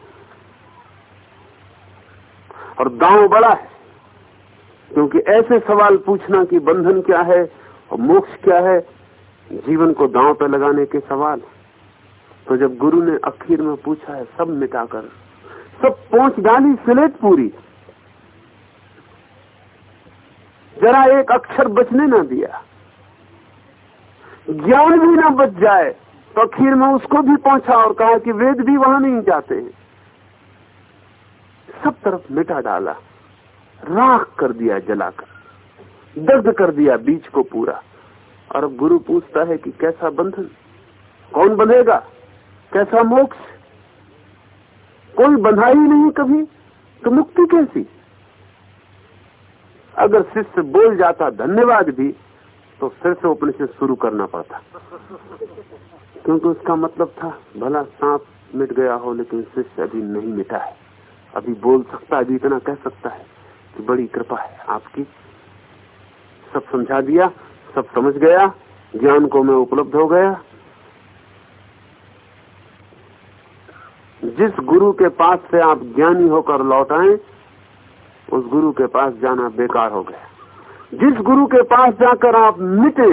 और दांव बड़ा है, क्योंकि ऐसे सवाल पूछना कि बंधन क्या है और मोक्ष क्या है, जीवन को दांव पे लगाने के सवाल तो जब गुरु ने आखिर में पूछा है, सब मिटाकर, सब पहुँच डाली, सिलेट पूरी जरा एक अक्षर बचने ना दिया। ज्ञान भी ना बच जाए तो आखिर में उसको भी पहुँचा और कहा कि वेद भी वहाँ नहीं जाते। हैं सब तरफ़ मिटा डाला। राख कर दिया जलाकर। दर्द कर दिया बीच को पूरा। और गुरु पूछता है कि कैसा बंधन? कौन बंधेगा? कैसा मोक्ष? कोई बंधा ही नहीं कभी। तो मुक्ति कैसी? अगर शिष्य बोल जाता धन्यवाद भी तो फिर से उपनिषद शुरू करना पड़ता। क्योंकि उसका मतलब था, भला सांप मिट गया हो, लेकिन शिष्य अभी नहीं मिटा है। अभी बोल सकता अभी इतना कह सकता है कि बड़ी कृपा है आपकी। सब समझा दिया, सब समझ गया, ज्ञान को मैं उपलब्ध हो गया। जिस गुरु के पास से आप ज्ञानी होकर लौट आए उस गुरु के पास जाना बेकार हो गया। जिस गुरु के पास जाकर आप मिटे,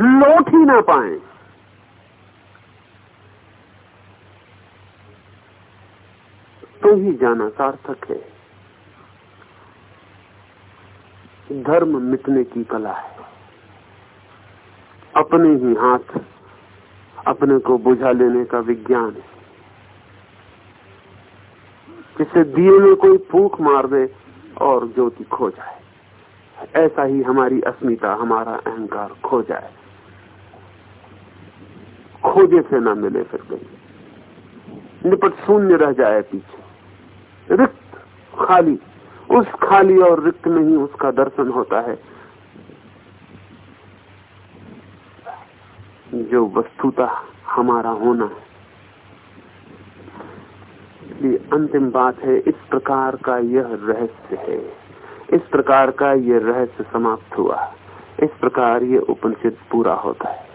लौट ही ना पाए। तो ही जाना सार्थक है। धर्म मिटने की कला है। अपने ही हाथ, अपने को बुझा लेने का विज्ञान है। जिसे दिए में कोई फूक मार दे और ज्योति खो जाए। ऐसा ही हमारी अस्मिता, हमारा अहंकार खो जाए। खोजे से ना मिले फिर कहीं निपट शून्य रह जाए पीछे। रिक्त, खाली। उस खाली और रिक्त में ही उसका दर्शन होता है। जो वस्तुता हमारा होना है। इसलिए अंतिम बात है, इस प्रकार का यह रहस्य है। इस प्रकार का यह रहस्य समाप्त हुआ। इस प्रकार ये उपनिषद पूरा होता है।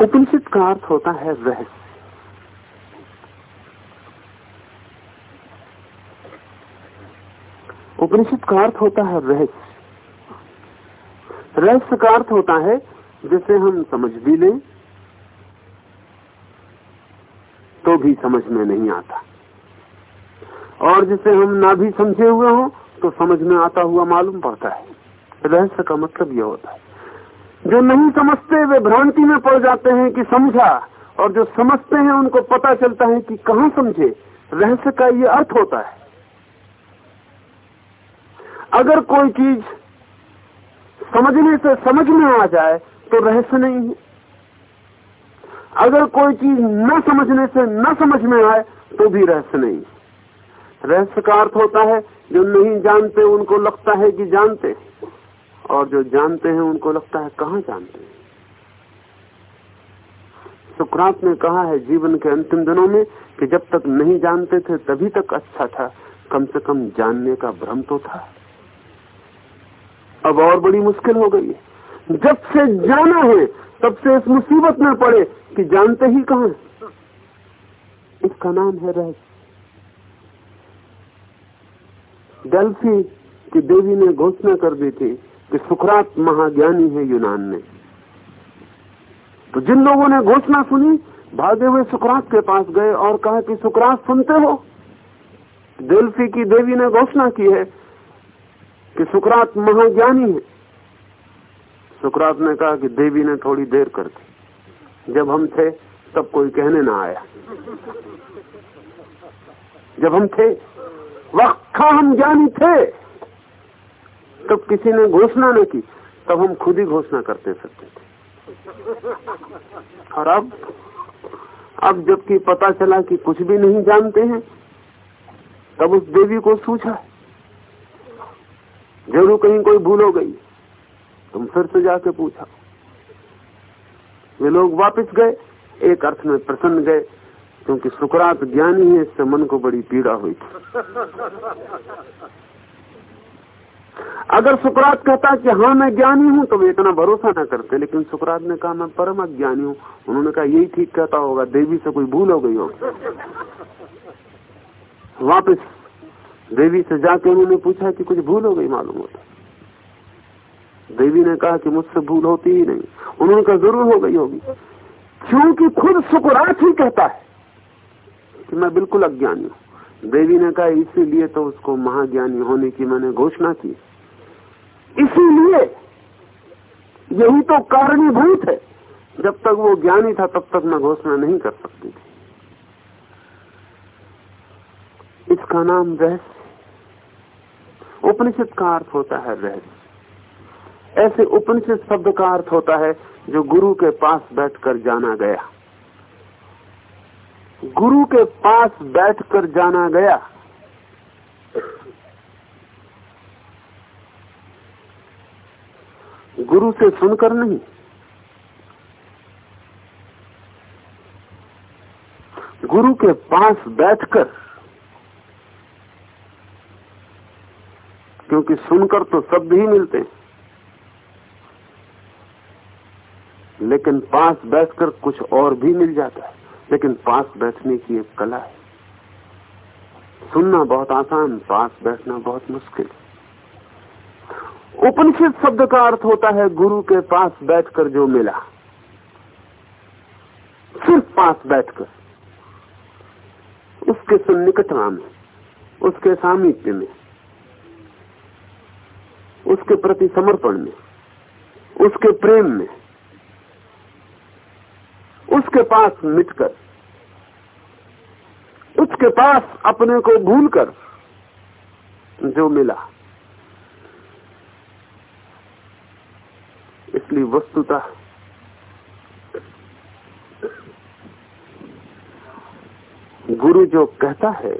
उपनिषद का अर्थ होता है रहस्य। उपनिषद का अर्थ होता है रहस्य। रहस्य का अर्थ होता है, जिसे हम समझ भी लें भी समझ में नहीं आता। और जिसे हम ना भी समझे हुए हो तो समझ में आता हुआ मालूम पड़ता है। रहस्य का मतलब यह होता है। जो नहीं समझते, वे भ्रांति में पड़ जाते हैं कि समझा, और जो समझते हैं, उनको पता चलता है कि कहा समझे। रहस्य का ये अर्थ होता है। अगर कोई चीज़ समझने से समझ में आ जाए तो रहस्य नहीं है। अगर कोई चीज़ न समझने से न समझ में आए तो भी रहस्य नहीं। रहस्य का अर्थ होता है, जो नहीं जानते, उनको लगता है कि जानते और जो जानते हैं, उनको लगता है कहा जानते हैं। सुकरात ने कहा है जीवन के अंतिम दिनों में कि जब तक नहीं जानते थे, तभी तक अच्छा था। कम से कम जानने का भ्रम तो था। अब और बड़ी मुश्किल हो गई है। जब से जाना है तब से इस मुसीबत में पड़े कि जानते ही कहा इसका नाम है रहस्य। डेल्फी की देवी ने घोषणा कर दी थी कि सुखरात महाज्ञानी है यूनान में। तो जिन लोगों ने घोषणा सुनी, भागे हुए सुकरात के पास गए और कहा कि सुकरात सुनते हो। डेल्फी की देवी ने घोषणा की है कि सुकरात महाज्ञानी है। सुकरात ने कहा कि देवी ने थोड़ी देर कर दी। जब हम थे, तब कोई कहने ना आया। जब हम थे, वक्त हम ज्ञानी थे। तब किसी ने घोषणा न की, तब हम खुद ही घोषणा करते सकते थे। और अब अब जबकि पता चला कि कुछ भी नहीं जानते हैं, तब उस देवी को सूझा। ज़रूर कहीं कोई भूल हो गई। तुम फिर से जाके पूछा। वे लोग वापस गए, एक अर्थ में प्रसन्न गए, क्योंकि सुकरात ज्ञानी है, इससे मन को बड़ी पीड़ा हुई अगर सुकरात कहता कि हाँ मैं ज्ञानी हूँ तो वे इतना भरोसा ना करते, लेकिन सुकरात ने कहा, मैं परम अज्ञानी हूँ। उन्होंने कहा, यही ठीक कहता होगा, देवी से कोई भूल हो गई होगी। वापस देवी से जाके उन्होंने पूछा कि कुछ भूल हो गई मालूम होता? देवी ने कहा कि मुझसे भूल होती ही नहीं। उन्होंने कहा, ज़रूर हो गई होगी। क्योंकि खुद सुकरात ही कहता है कि मैं बिल्कुल अज्ञानी हूँ। देवी ने कहा, इसीलिए तो उसको महाज्ञानी होने की मैंने घोषणा की। इसीलिए यही तो कारणीभूत है। जब तक वो ज्ञानी था, तब तक मैं घोषणा नहीं कर सकती थी। इसका नाम रहस्य। उपनिषद का अर्थ होता है रहस्य। ऐसे उपनिषद शब्द का अर्थ होता है जो गुरु के पास बैठकर जाना गया। गुरु के पास बैठकर जाना गया। गुरु से सुनकर नहीं। गुरु के पास बैठकर, क्योंकि सुनकर तो शब्द ही मिलते हैं। लेकिन पास बैठकर कुछ और भी मिल जाता है। लेकिन पास बैठने की एक कला है। सुनना बहुत आसान, पास बैठना बहुत मुश्किल। उपनिषद शब्द का अर्थ होता है गुरु के पास बैठकर जो मिला। सिर्फ़ पास बैठकर। उसके सन्निकटना में उसके सामीप्य में। उसके प्रति समर्पण में। उसके प्रेम में। उसके पास मिटकर, उसके पास अपने को भूलकर जो मिला। इसलिए वस्तुतः गुरु जो कहता है,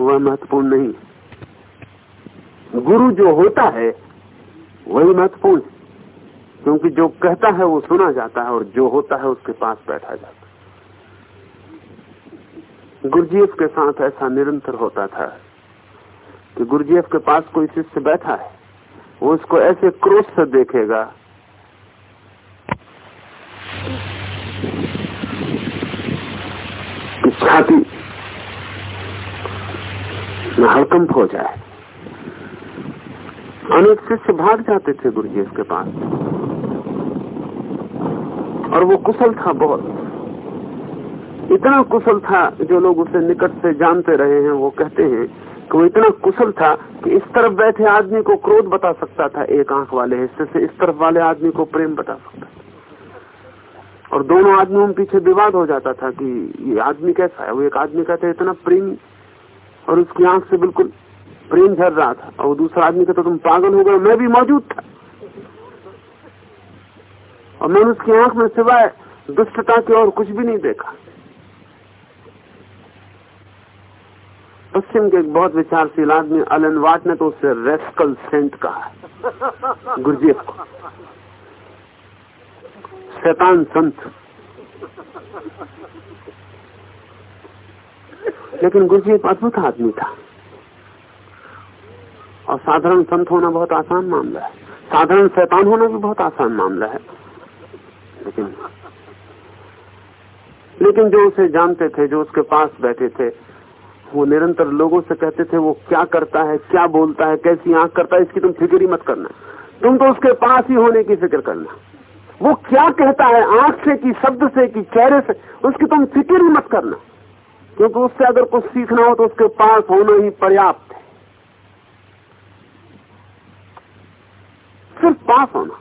वह महत्वपूर्ण नहीं। गुरु जो होता है, वही महत्वपूर्ण क्योंकि जो कहता है वो सुना जाता है और जो होता है उसके पास बैठा जाता है। गुरुजीएफ के साथ ऐसा निरंतर होता था कि गुरुजीएफ के पास कोई शिष्य बैठा है, वो उसको ऐसे क्रोध से देखेगा। कि छाती हड़कंप हो जाए। अनेक शिष्य भाग जाते थे गुरुजी के पास। और वो कुशल था बहुत। इतना कुशल था जो लोग उसे निकट से जानते रहे हैं, वो कहते हैं कि वो इतना कुशल था कि इस तरफ़ बैठे आदमी को क्रोध बता सकता था, एक आँख वाले हिस्से से इस तरफ़ वाले आदमी को प्रेम बता सकता था। और दोनों आदमियों में पीछे विवाद हो जाता था कि ये आदमी कैसा है। वो एक आदमी कहते इतना प्रेम और उसकी आँख से बिल्कुल प्रेम झर रहा था। और दूसरा आदमी कहता, तुम पागल हो गए, मैं भी मौजूद था। और मैंने उसकी आँख में सिवाय दुष्टता के और कुछ भी नहीं देखा। पश्चिम के एक बहुत विचारशील आदमी अलन वाट ने तो उससे रेस्कल सेंट कहा गुरजेब को। शैतान संत। लेकिन गुरजेब अद्भुत आदमी था। और साधारण संत होना बहुत आसान मामला है। साधारण शैतान होना भी बहुत आसान मामला है। लेकिन लेकिन जो उसे जानते थे, जो उसके पास बैठे थे, वो निरंतर लोगों से कहते थे, वो क्या करता है, क्या बोलता है, कैसी आँख करता है, इसकी तुम फ़िक्र ही मत करना। तुम तो उसके पास ही होने की फ़िक्र करना। वो क्या कहता है, आँख से कि, शब्द से कि, चेहरे से, उसकी तुम फ़िक्र ही मत करना। क्योंकि उससे अगर कुछ सीखना हो तो उसके पास होना ही पर्याप्त है। सिर्फ़ पास होना।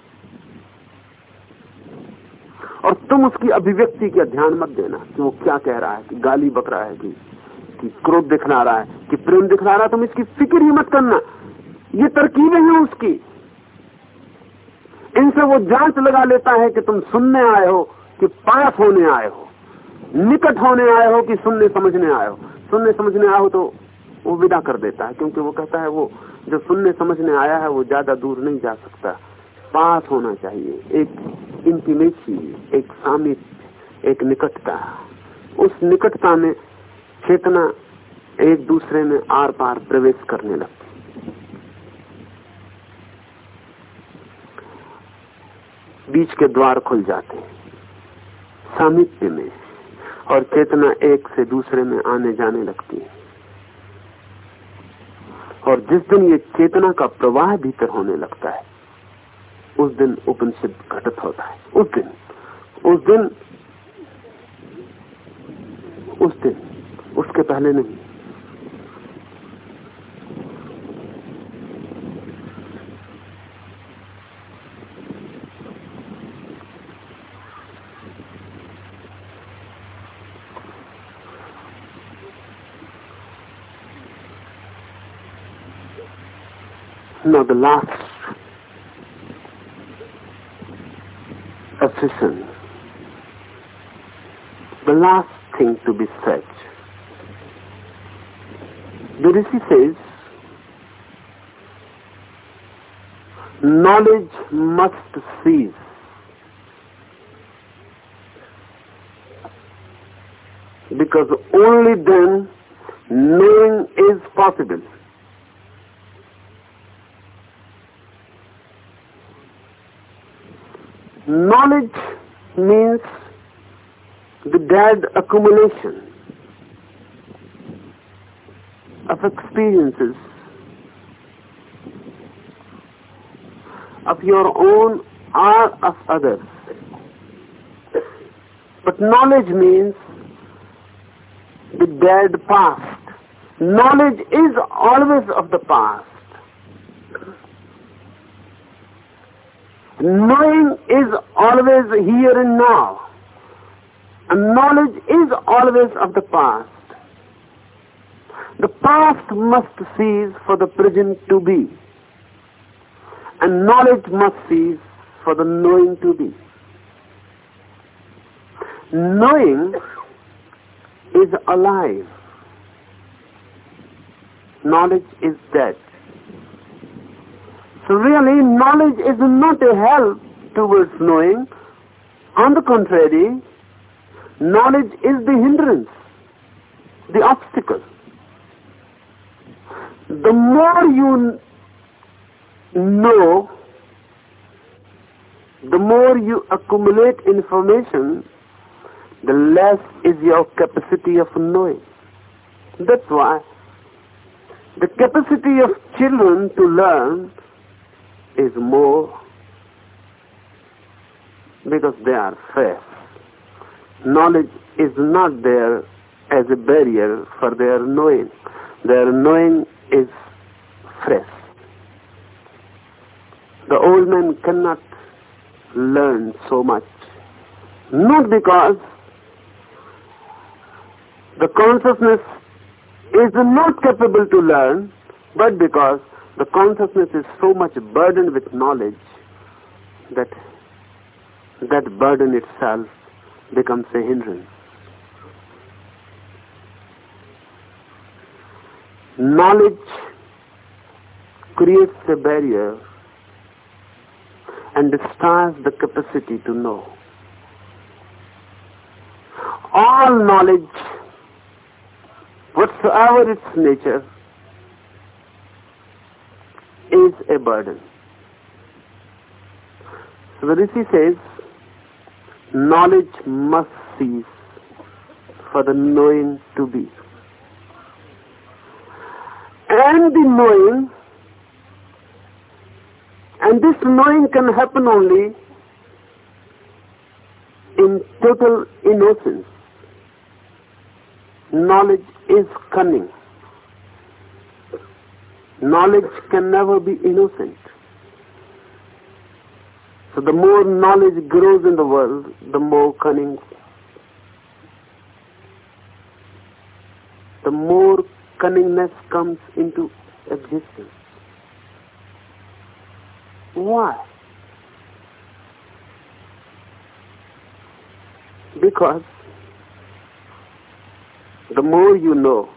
और तुम उसकी अभिव्यक्ति का ध्यान मत देना कि वो क्या कह रहा है, कि गाली बक रहा है, कि कि क्रोध दिखला रहा है, कि प्रेम दिखला रहा है। तुम इसकी फ़िक्र ही मत करना। ये तरकीबें हैं उसकी। इनसे वो जाँच लगा लेता है कि तुम सुनने आए हो, कि पास होने आए हो, निकट होने आए हो, कि सुनने समझने आए हो। सुनने समझने आए हो तो वो विदा कर देता है, क्योंकि वो कहता है वो, जो सुनने समझने आया है, वो ज़्यादा दूर नहीं जा सकता। पास होना चाहिए। एक इंटीमेसी एक सामित एक निकटता। उस निकटता में चेतना एक दूसरे में आर पार प्रवेश करने लगती। बीच के द्वार खुल जाते हैं, सामिप्य में, और चेतना एक से दूसरे में आने जाने लगती है। और जिस दिन ये चेतना का प्रवाह भीतर होने लगता है उस दिन उपनिषद घटित होता है। उस दिन उस दिन उस दिन, उसके पहले नहीं Now the last position, the last thing to be said. The Rishi says, knowledge must cease. Because only then knowing is possible. Knowledge means the dead accumulation of experiences of your own or of others. But knowledge means the dead past. Knowledge is always of the past. Knowing is always here and now. And knowledge is always of the past. The past must cease for the present to be. And knowledge must cease for the knowing to be. Knowing is alive. Knowledge is dead. Really, knowledge is not a help towards knowing. On the contrary, knowledge is the hindrance, the obstacle. The more you know, the more you accumulate information, the less is your capacity of knowing. That's why the capacity of children to learn is more because they are fresh. Knowledge is not there as a barrier for their knowing. Their knowing is fresh. The old man cannot learn so much. Not because the consciousness is not capable to learn, but because the consciousness is so much burdened with knowledge that that burden itself becomes a hindrance. Knowledge creates a barrier and destroys the capacity to know. All knowledge, whatsoever its nature, is a burden. So the Rishi says, knowledge must cease for the knowing to be. And the knowing, and this knowing can happen only in total innocence. Knowledge is cunning. Knowledge can never be innocent. So the more knowledge grows in the world, the more cunning, the more cunningness comes into existence. Why? Because the more you know,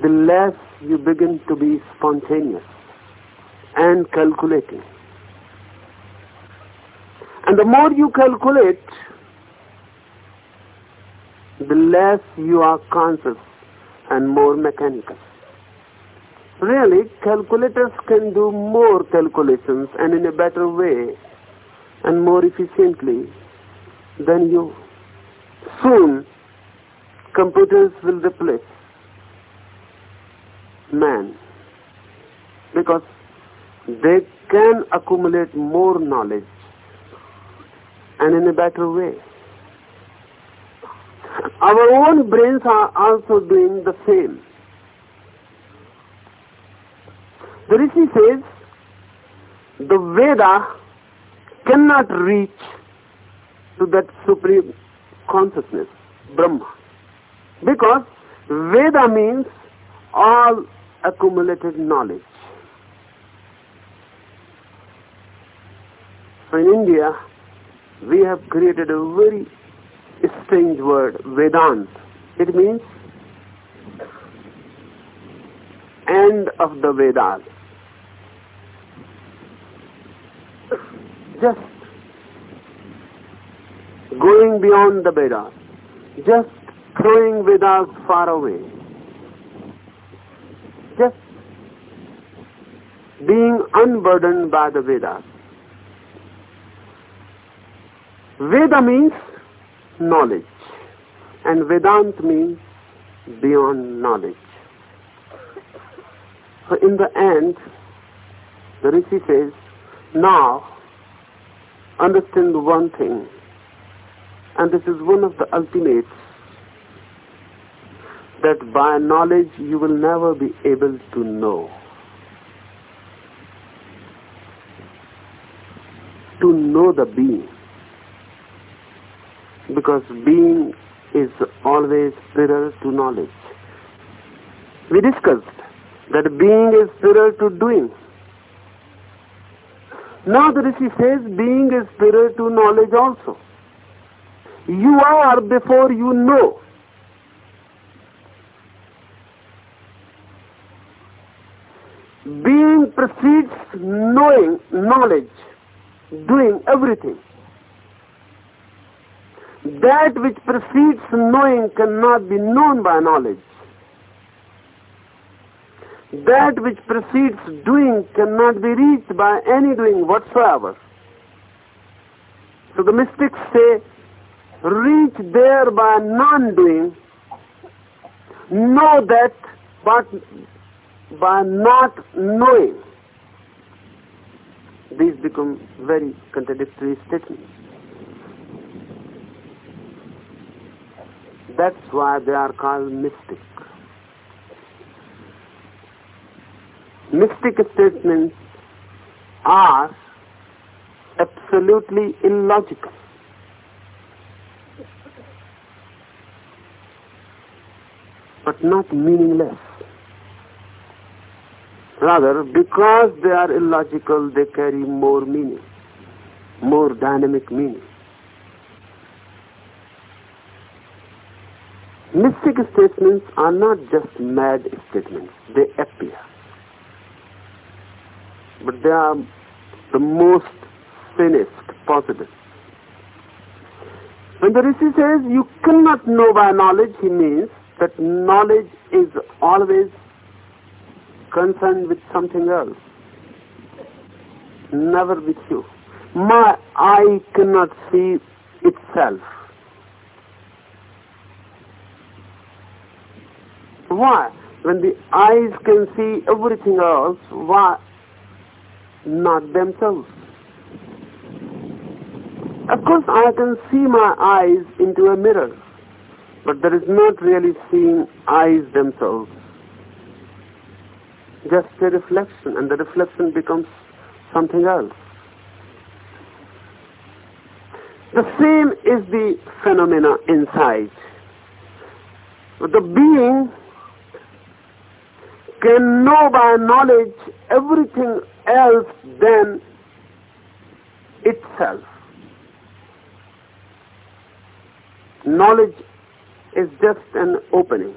the less you begin to be spontaneous and calculating. And the more you calculate, the less you are conscious and more mechanical. Really, calculators can do more calculations and in a better way and more efficiently than you. Soon, computers will replace man because they can accumulate more knowledge and in a better way. Our own brains are also doing the same. The Rishi says the Veda cannot reach to that supreme consciousness, Brahma. Because Veda means all accumulated knowledge. So in India, we have created a very strange word, Vedant. It means end of the Vedas. just going beyond the Vedas, just throwing Vedas far away, just being unburdened by the Vedas. Veda means knowledge, and Vedant means beyond knowledge. So in the end, the Rishi says, now understand one thing, and this is one of the ultimates, that by knowledge you will never be able to know. To know the being. Because being is always prior to knowledge. We discussed that being is prior to doing. Now the Rishi says being is prior to knowledge also. You are before you know. Being precedes knowing, knowledge, doing everything. That which precedes knowing cannot be known by knowledge that which precedes doing cannot be reached by any doing whatsoever. So the mystics say, reach there by non-doing, know that, but by not knowing. These become very contradictory statements. That's why they are called mystic. mystic statements are absolutely illogical. But not meaningless. Rather, because they are illogical, they carry more meaning, more dynamic meaning. Mystic statements are not just mad statements, they appear but they are the most thinnest possible. When the Rishi says you cannot know by knowledge, he means that knowledge is always concerned with something else, never with you. My eye cannot see itself. Why? When the eyes can see everything else, why not themselves. Of course, I can see my eyes into a mirror, but there is not really seeing eyes themselves. Just a reflection, and the reflection becomes something else. The same is the phenomena inside. The being can know by knowledge everything else than itself. Knowledge is just an opening,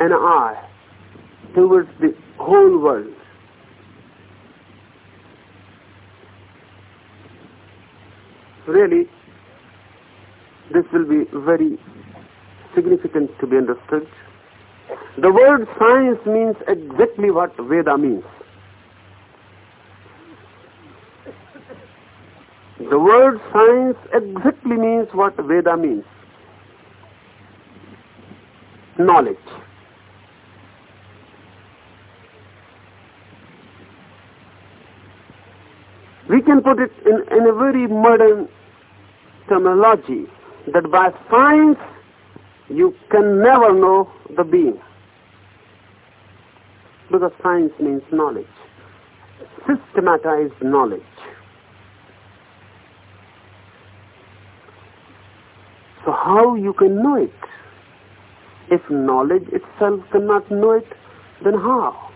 an eye towards the whole world. Really, this will be very significant to be understood. The word science means exactly what Veda means. The word science exactly means what Veda means. Knowledge. We can put it in, in a very modern terminology that by science you can never know the being. Because science means knowledge. Systematized knowledge. So how you can know it? If knowledge itself cannot know it, then how?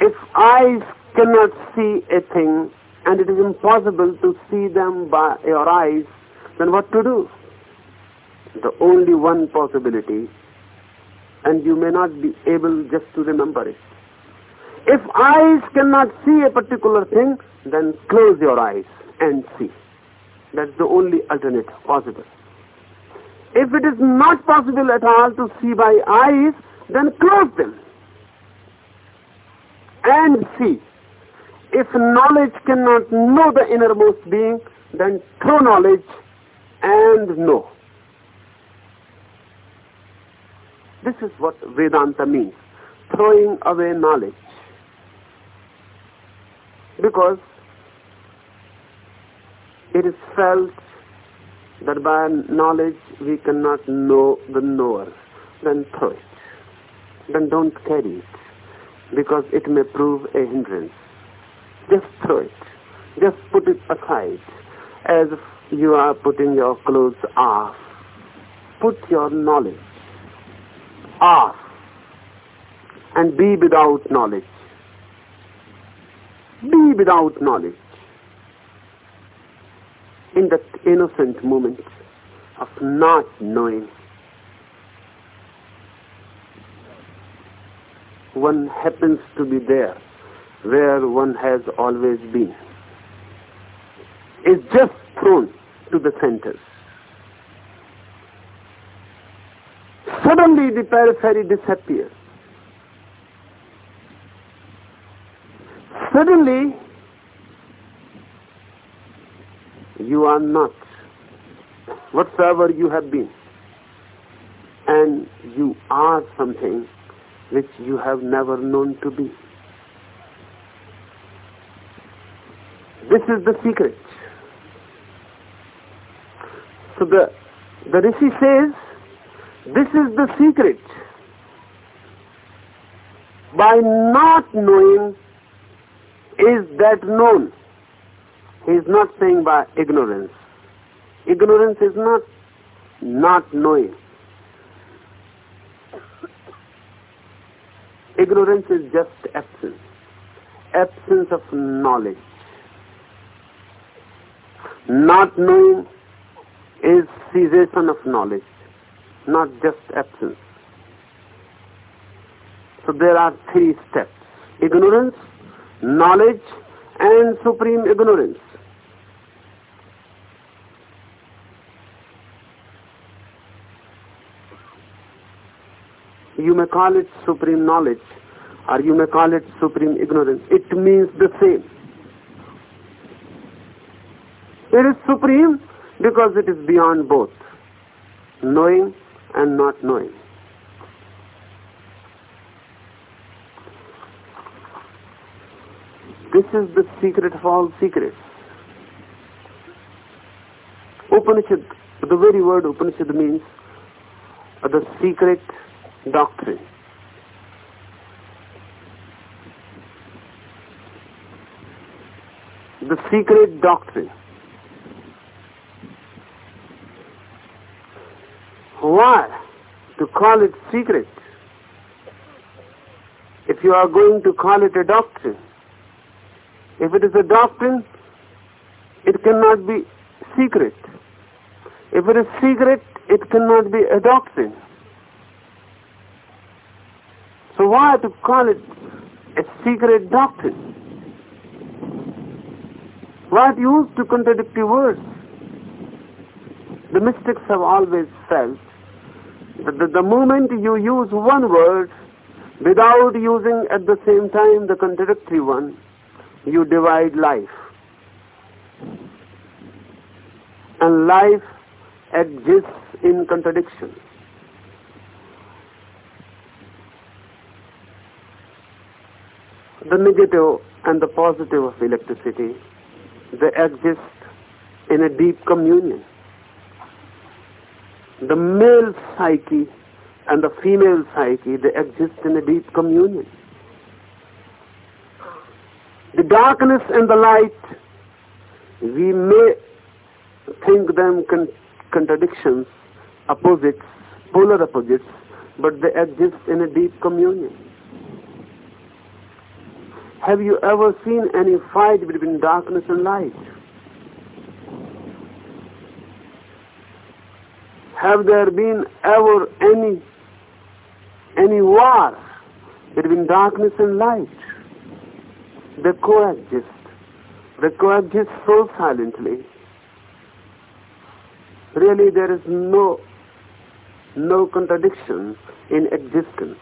If eyes cannot see a thing and it is impossible to see them by your eyes, then what to do? The only one possibility, and you may not be able just to remember it. If eyes cannot see a particular thing, then close your eyes and see. That's the only alternative possible. If it is not possible at all to see by eyes, then close them and see. If knowledge cannot know the innermost being, then throw knowledge and know. This is what Vedanta means, throwing away knowledge. Because it is felt that by knowledge we cannot know the knower, then throw it. Then don't carry it, because it may prove a hindrance. Just throw it. Just put it aside, as you are putting your clothes off. Put your knowledge off and be without knowledge. Be without knowledge in that innocent moment of not knowing. One happens to be there where one has always been. Is just thrown to the centers. Suddenly the periphery disappears. Suddenly you are not whatsoever you have been. And you are something which you have never known to be. This is the secret. So the, the Rishi says, this is the secret. By not knowing is that known. He is not saying by ignorance. Ignorance is not not knowing. Ignorance is just absence. Absence of knowledge. Not knowing is cessation of knowledge, not just absence. So there are three steps. Ignorance, knowledge, and supreme ignorance. You may call it supreme knowledge or you may call it supreme ignorance. It means the same. It is supreme because it is beyond both knowing and not knowing. This is the secret of all secrets. Upanishad, the very word Upanishad means the secret doctrine. The secret doctrine. Why? To call it secret. If you are going to call it a doctrine, if it is a doctrine, it cannot be secret. If it is secret, it cannot be a doctrine. So why to call it a secret doctrine? Why use two contradictory words? The mystics have always felt that the, the moment you use one word without using at the same time the contradictory one, you divide life. And life exists in contradiction. The negative and the positive of electricity, they exist in a deep communion. The male psyche and the female psyche, they exist in a deep communion. The darkness and the light, we may think them con- contradictions, opposites, polar opposites, but they exist in a deep communion. Have you ever seen any fight between darkness and light? Have there been ever any any war between darkness and light? They coexist. They coexist so silently. Really, there is no no contradiction in existence.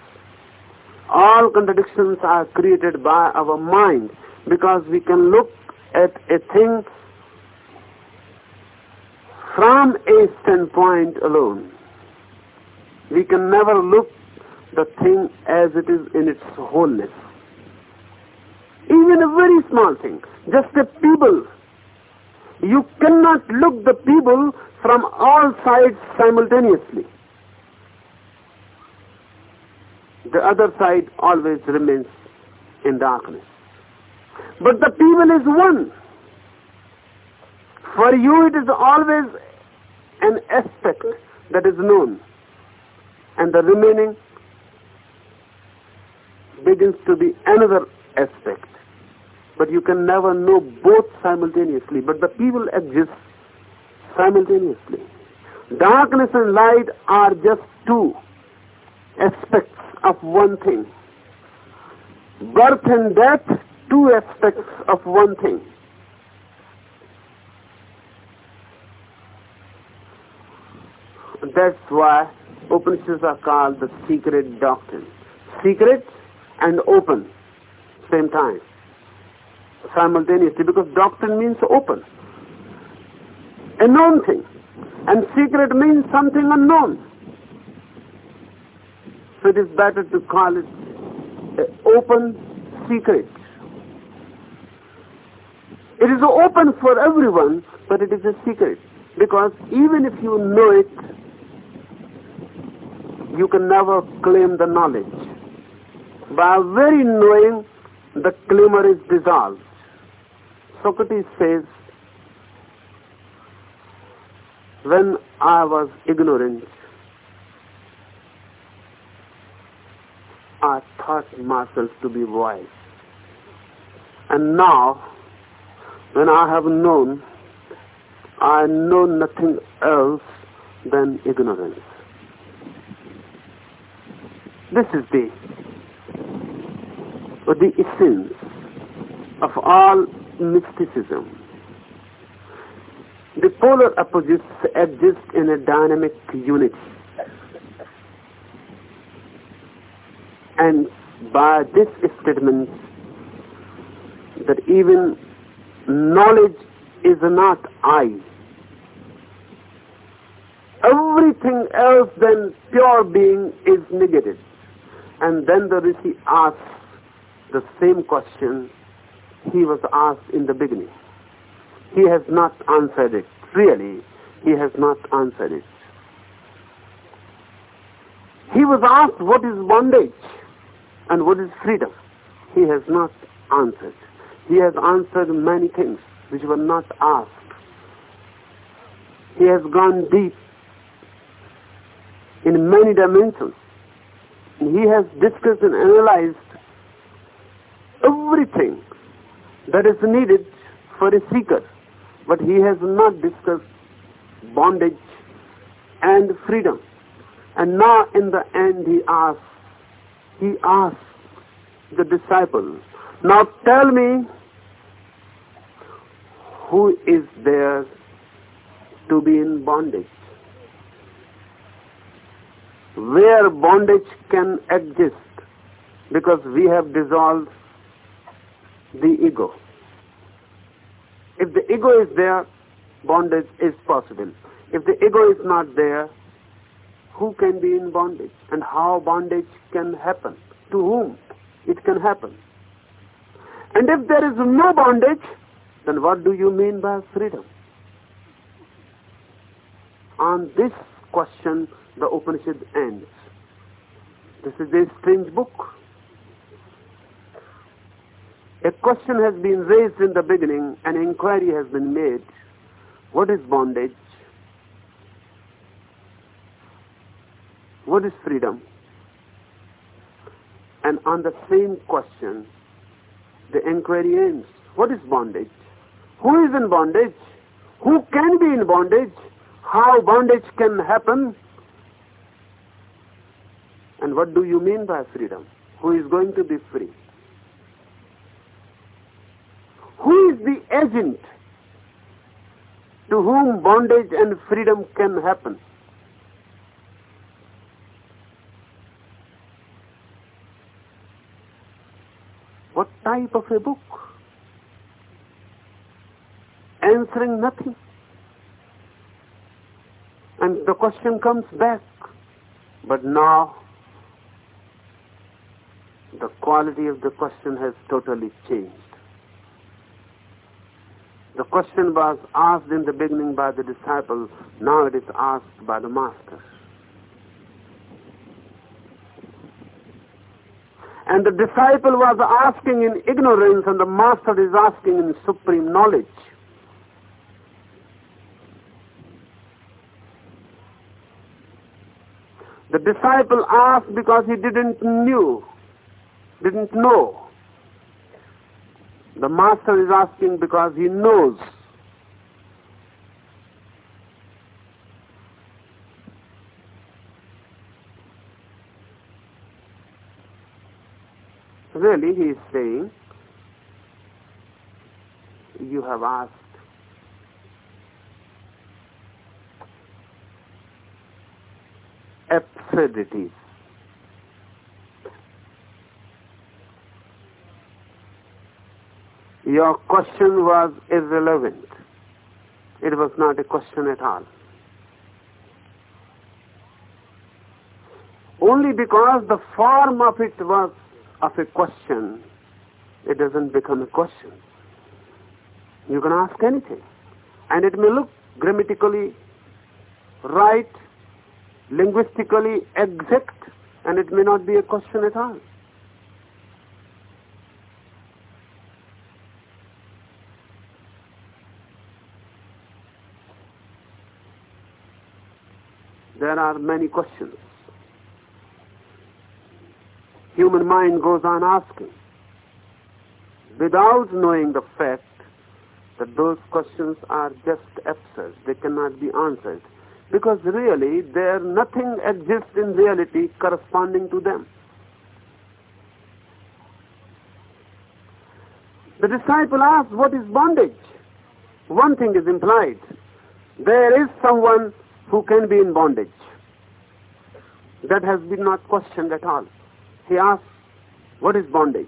All contradictions are created by our mind because we can look at a thing from a standpoint alone. We can never look the thing as it is in its wholeness. Even a very small thing, just a pebble. You cannot look the pebble from all sides simultaneously. The other side always remains in darkness. But the people is one. For you it is always an aspect that is known. And the remaining begins to be another aspect. But you can never know both simultaneously. But the people exists simultaneously. Darkness and light are just two aspects of one thing. Birth and death, two aspects of one thing. That's why Upanishads are called the secret doctrine. Secret and open, same time, simultaneously, because doctrine means open, a known thing, and secret means something unknown. It is better to call it open secret. It is open for everyone, but it is a secret. Because even if you know it, you can never claim the knowledge. By very knowing, the claimer is dissolved. Socrates says, when I was ignorant, I thought myself to be wise. And now, when I have known, I know nothing else than ignorance. This is the, the essence of all mysticism. The polar opposites exist in a dynamic unity. And by this statement, that even knowledge is not I. Everything else than pure being is negated. And then the Rishi asks the same question he was asked in the beginning. He has not answered it. Really, he has not answered it. He was asked what is bondage and what is freedom. He has not answered. He has answered many things which were not asked. He has gone deep in many dimensions. He has discussed and analyzed everything that is needed for a seeker. But he has not discussed bondage and freedom. And now in the end he asks, he asked the disciple, now tell me who is there to be in bondage? Where bondage can exist because we have dissolved the ego. If the ego is there, bondage is possible. If the ego is not there, who can be in bondage and how bondage can happen? To whom it can happen? And if there is no bondage, then what do you mean by freedom? On this question, the Upanishad ends. This is a strange book. A question has been raised in the beginning, an inquiry has been made. What is bondage? What is freedom? And on the same question, the inquiry ends. What is bondage? Who is in bondage? Who can be in bondage? How bondage can happen? And what do you mean by freedom? Who is going to be free? who is the agent to whom bondage and freedom can happen? What type of a book? Answering nothing. And the question comes back. But now, the quality of the question has totally changed. The question was asked in the beginning by the disciples, now it is asked by the master. And the disciple was asking in ignorance and the master is asking in supreme knowledge. The disciple asked because he didn't knew, didn't know. The master is asking because he knows. Really, he is saying, you have asked absurdities. Your question was irrelevant. It was not a question at all. Only because the form of it was of a question, it doesn't become a question. You can ask anything. And it may look grammatically right, linguistically exact, and it may not be a question at all. There are many questions. Human mind goes on asking without knowing the fact that those questions are just absurd. They cannot be answered because really there nothing exists in reality corresponding to them. The disciple asks, what is bondage? One thing is implied. There is someone who can be in bondage. That has been not questioned at all. He asks, what is bondage?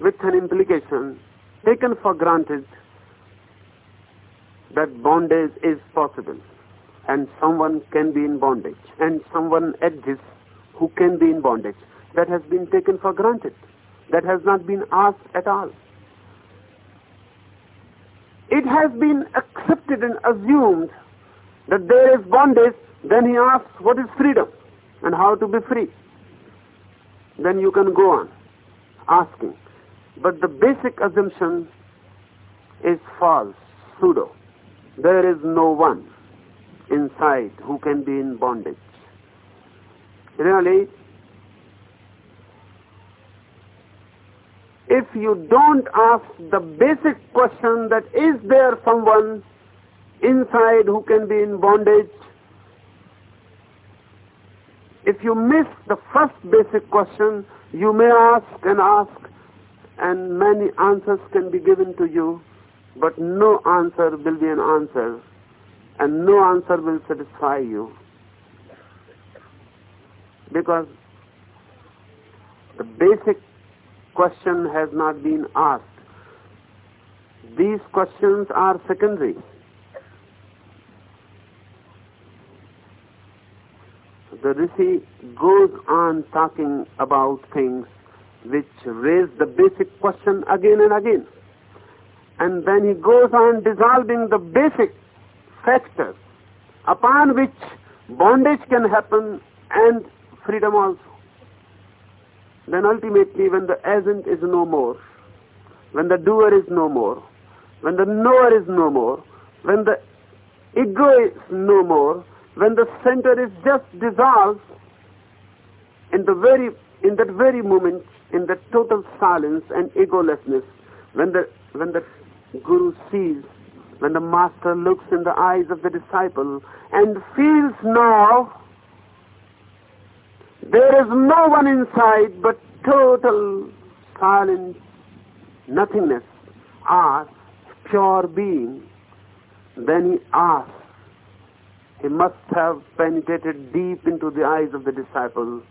With an implication taken for granted that bondage is possible and someone can be in bondage and someone exists who can be in bondage. That has been taken for granted. That has not been asked at all. It has been accepted and assumed that there is bondage, then he asks what is freedom and how to be free. Then you can go on asking. But the basic assumption is false, pseudo. There is no one inside who can be in bondage. Really, if you don't ask the basic question that is there someone inside who can be in bondage, if you miss the first basic question, you may ask and ask, and many answers can be given to you, but no answer will be an answer, and no answer will satisfy you. Because the basic question has not been asked. These questions are secondary. The Rishi goes on talking about things which raise the basic question again and again. And then he goes on dissolving the basic factors upon which bondage can happen and freedom also. Then ultimately when the agent is no more, when the doer is no more, when the knower is no more, when the ego is no more, when the center is just dissolved in the very in that very moment in the total silence and egolessness when the when the guru sees when the master looks in the eyes of the disciple and feels now there is no one inside but total silence nothingness asked, pure being, then he asked, he must have penetrated deep into the eyes of the disciple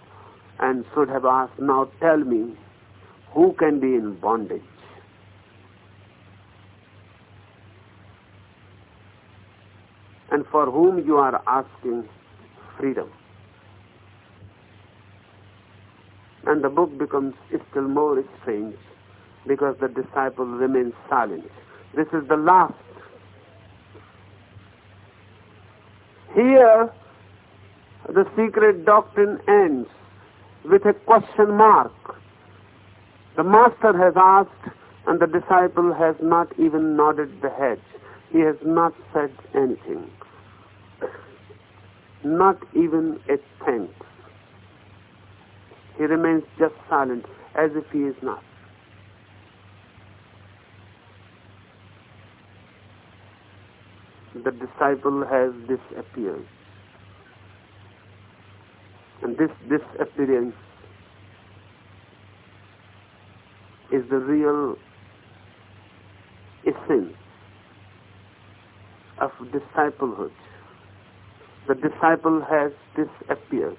and should have asked, now tell me, who can be in bondage? And for whom you are asking freedom. And the book becomes still more strange because the disciple remains silent. This is the last. Here, the secret doctrine ends with a question mark. The master has asked and the disciple has not even nodded the head. He has not said anything. Not even a thanks. He remains just silent as if he is not. The disciple has disappeared. And this disappearance is the real essence of disciplehood. The disciple has disappeared.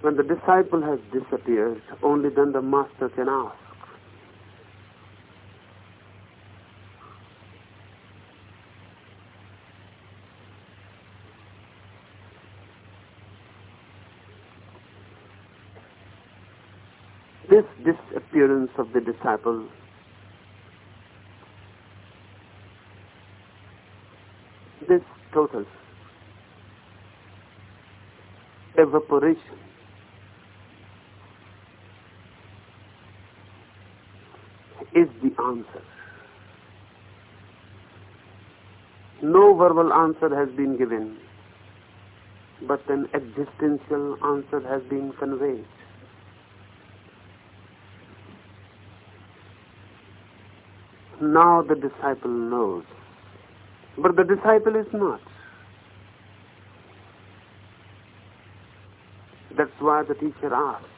When the disciple has disappeared, only then the master can ask. This disappearance of the disciple this total evaporation is the answer. No verbal answer has been given, but an existential answer has been conveyed. Now the disciple knows, but the disciple is not. That's why the teacher asks.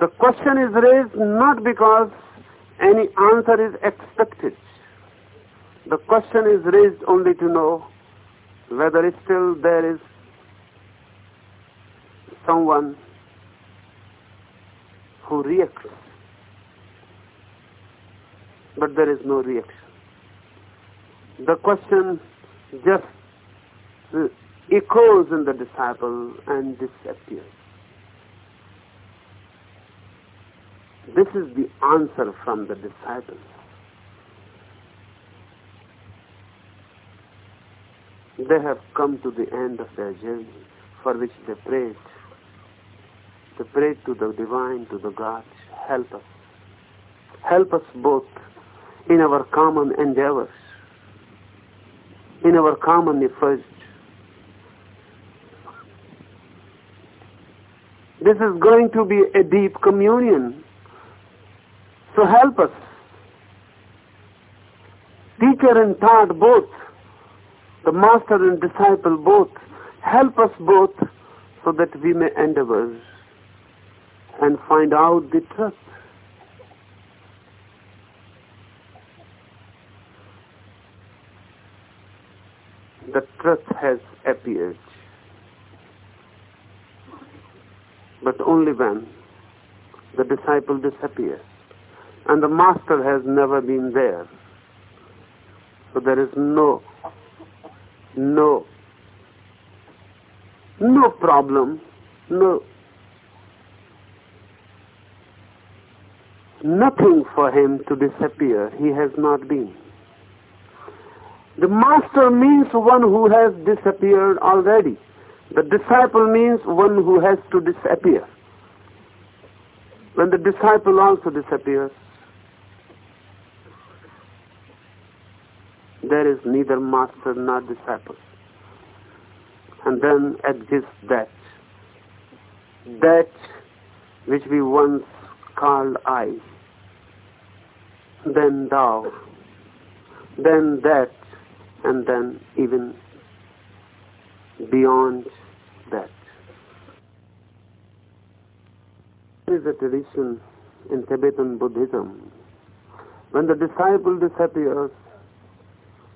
The question is raised not because any answer is expected. The question is raised only to know whether still there is someone who. But there is no reaction. The question just uh, echoes in the disciple and disappears. This is the answer from the disciples. They have come to the end of their journey for which they prayed. They prayed to the divine, to the gods, help us. Help us both in our common endeavors, in our common efforts. This is going to be a deep communion so help us. Teacher and taught both, the master and disciple both, help us both so that we may endeavor and find out the truth. The truth has appeared. But only when the disciple disappears and the master has never been there. So there is no, no, no problem, no, nothing for him to disappear. He has not been. The master means one who has disappeared already. The disciple means one who has to disappear. When the disciple also disappears, there is neither master nor disciple. And then exists that. That which we once called I. Then thou. Then that. And then even beyond that. There is a tradition in Tibetan Buddhism. When the disciple disappears,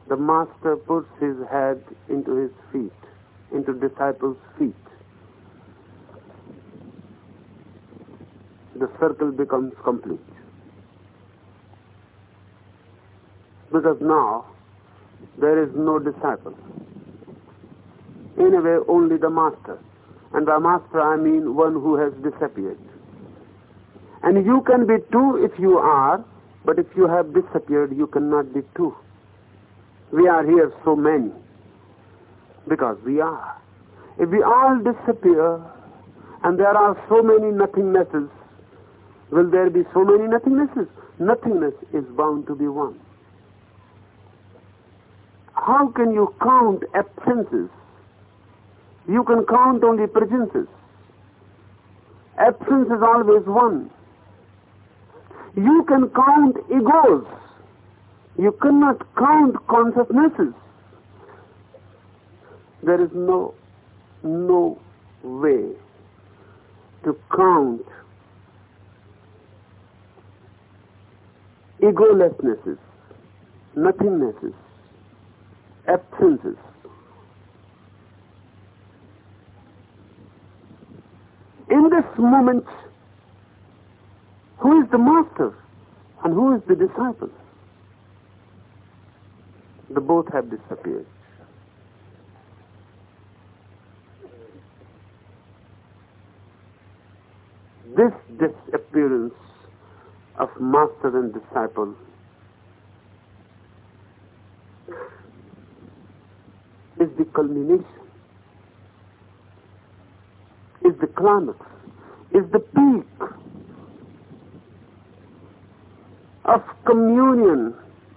the master puts his head into his feet, into disciple's feet. The circle becomes complete. Because now there is no disciple. In a way, only the master. And by master I mean one who has disappeared. And you can be two if you are, but if you have disappeared, you cannot be two. We are here so many because we are. If we all disappear and there are so many nothingnesses, will there be so many nothingnesses? Nothingness is bound to be one. How can you count absences? You can count only presences. Absence is always one. You can count egos. You cannot count consciousnesses. There is no, no way to count egolessnesses, nothingnesses, absences. In this moment, who is the master and who is the disciple? The both have disappeared. This disappearance of master and disciple the culmination, is the climax, is the peak of communion,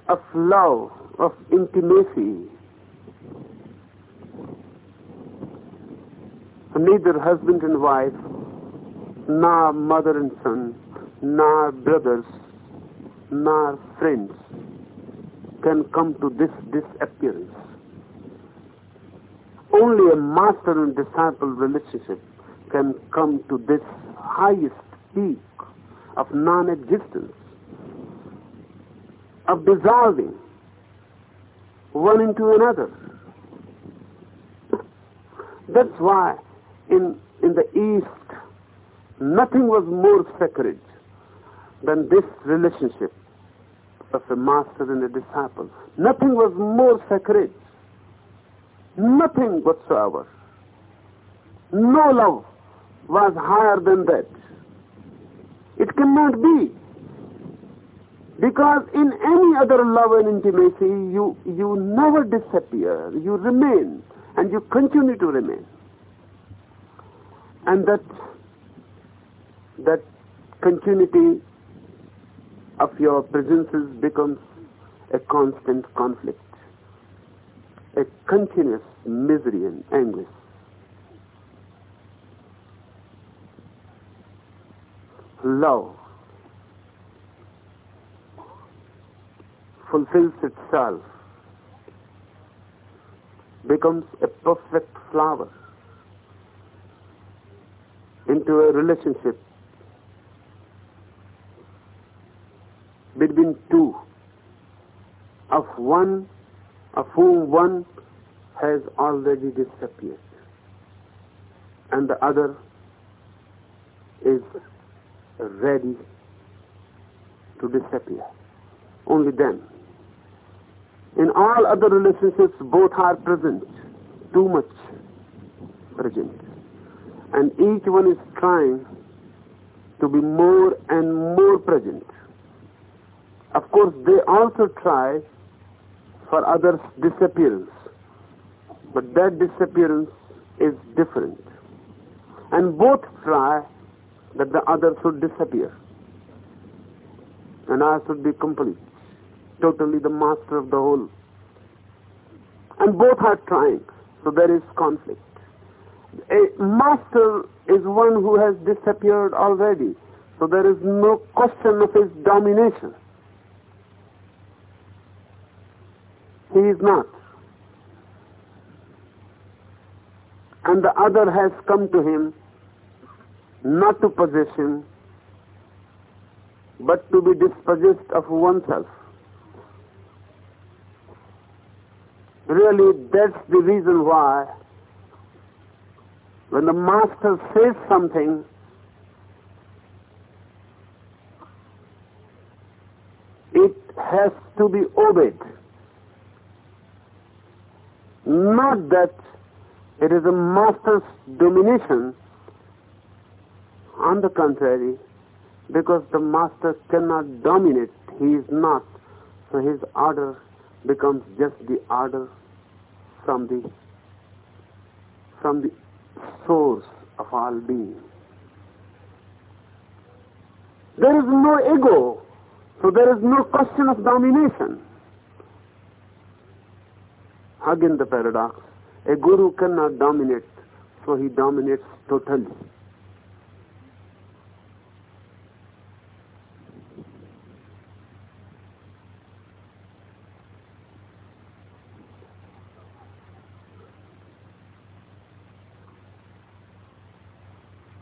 of love, of intimacy. Neither husband and wife, nor mother and son, nor brothers, nor friends can come to this disappearance. Only a master and disciple relationship can come to this highest peak of non-existence, of dissolving one into another. That's why in, in the East, nothing was more sacred than this relationship of a master and a disciple. Nothing was more sacred. Nothing whatsoever. No love was higher than that. It cannot be. Because in any other love and intimacy, you, you never disappear. You remain and you continue to remain. And that, that continuity of your presences becomes a constant conflict, a continuous misery and anguish. Love fulfills itself, becomes a perfect flower into a relationship between two, of one of whom one has already disappeared and the other is ready to disappear. Only then. In all other relationships, both are present, too much present. And each one is trying to be more and more present. Of course, they also try for others' disappearance. But that disappearance is different. And both try that the other should disappear. And I should be complete, totally the master of the whole. And both are trying, so there is conflict. A master is one who has disappeared already, so there is no question of his domination. He is not. and the other has come to him not to possess him, but to be dispossessed of oneself. Really, that's the reason why when the master says something, it has to be obeyed. Not that it is a master's domination. On the contrary, because the master cannot dominate, he is not. So his order becomes just the order from the from the source of all being. There is no ego, so there is no question of domination. Again the paradox. A guru cannot dominate, so he dominates totally.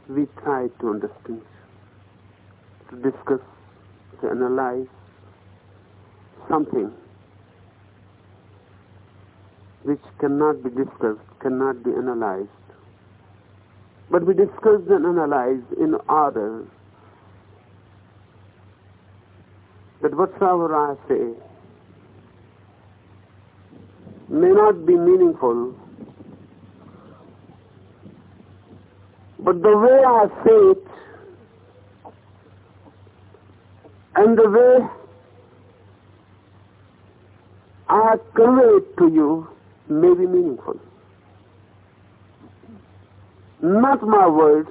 we try to understand, to discuss, to analyze something which cannot be discussed, cannot be analyzed. But we discuss and analyze in order that whatsoever I say may not be meaningful But the way I say it and the way I convey it to you may be meaningful. Not my words,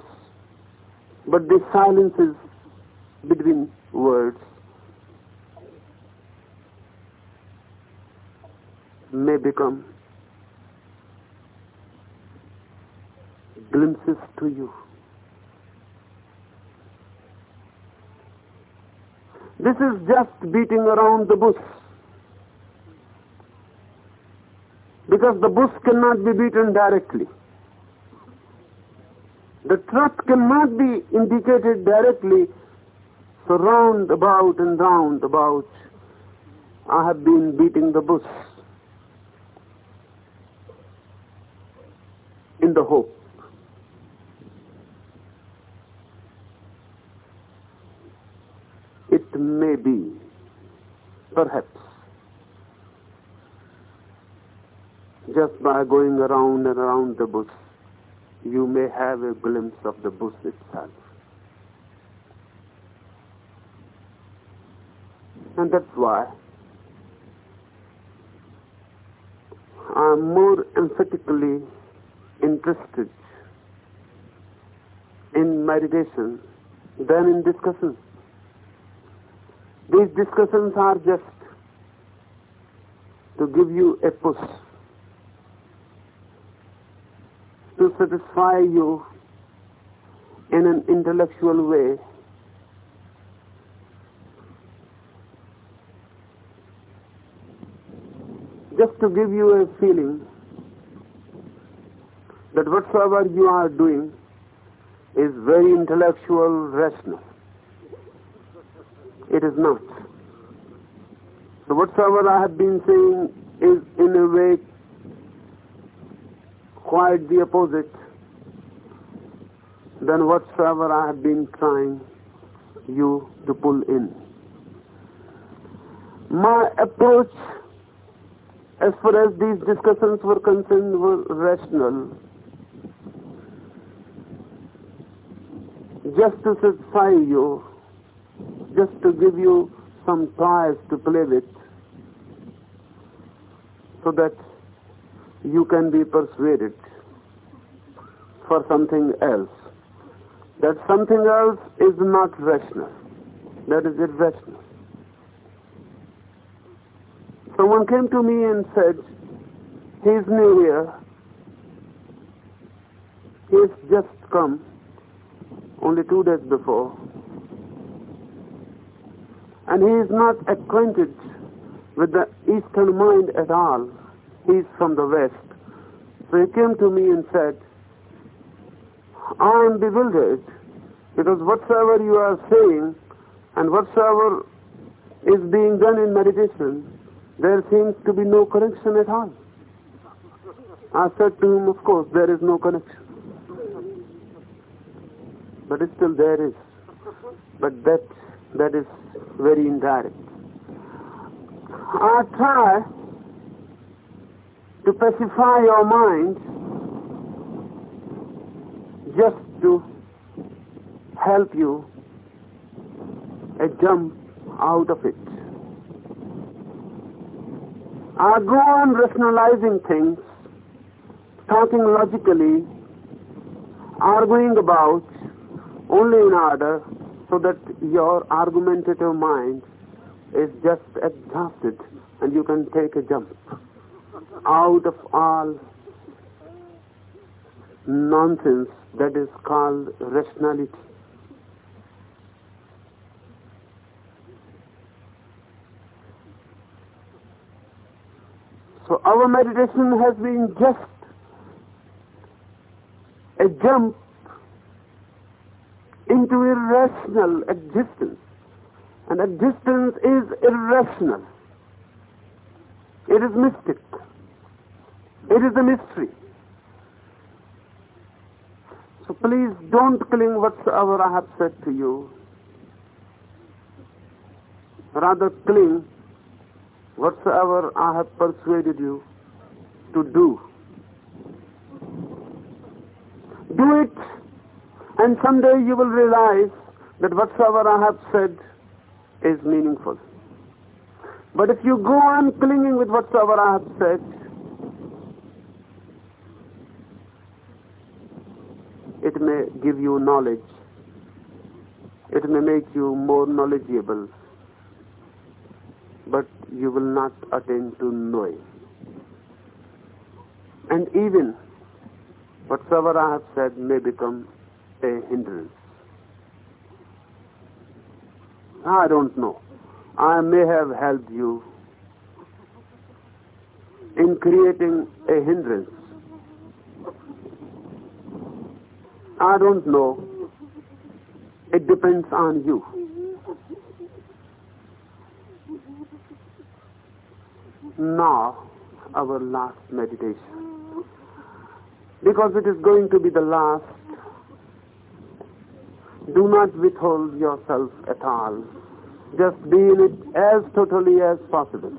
but the silences between words may become glimpses to you. This is just beating around the bush. Because the bush cannot be beaten directly. The truth cannot be indicated directly. So round about and round about, I have been beating the bush in the hope it may be, perhaps, just by going around and around the bush, you may have a glimpse of the bush itself. And that's why I'm more emphatically interested in meditation than in discussion. These discussions are just to give you a push, to satisfy you in an intellectual way. Just to give you a feeling that whatsoever you are doing is very intellectual, rational. It is not. So whatsoever I have been saying is in a way quite the opposite than whatsoever I have been trying you to pull in. My approach as far as these discussions were concerned were rational. Just to satisfy you just to give you some toys to play with so that you can be persuaded for something else. That something else is not rational. That is irrational. Someone came to me and said, He's new here. He's just come only two days before and he is not acquainted with the Eastern mind at all. He is from the West. So he came to me and said, I am bewildered because whatsoever you are saying and whatsoever is being done in meditation, there seems to be no connection at all. I said to him, of course, there is no connection. But still there is. But that, that is very indirect. I try to pacify your mind just to help you a jump out of it. I go on rationalizing things, talking logically, arguing about only in order so that your argumentative mind is just exhausted and you can take a jump out of all nonsense that is called rationality. So our meditation has been just a jump into irrational existence. And existence is irrational. It is mystic. It is a mystery. So please don't cling whatsoever I have said to you. Rather cling whatsoever I have persuaded you to do. Do it, and someday you will realize that whatsoever I have said is meaningful. But if you go on clinging with whatsoever I have said, it may give you knowledge. It may make you more knowledgeable. But you will not attain to knowing. And even whatsoever I have said may become a hindrance. I don't know. I may have helped you in creating a hindrance. I don't know. It depends on you. Now, our last meditation. Because it is going to be the last, do not withhold yourself at all. Just be in it as totally as possible.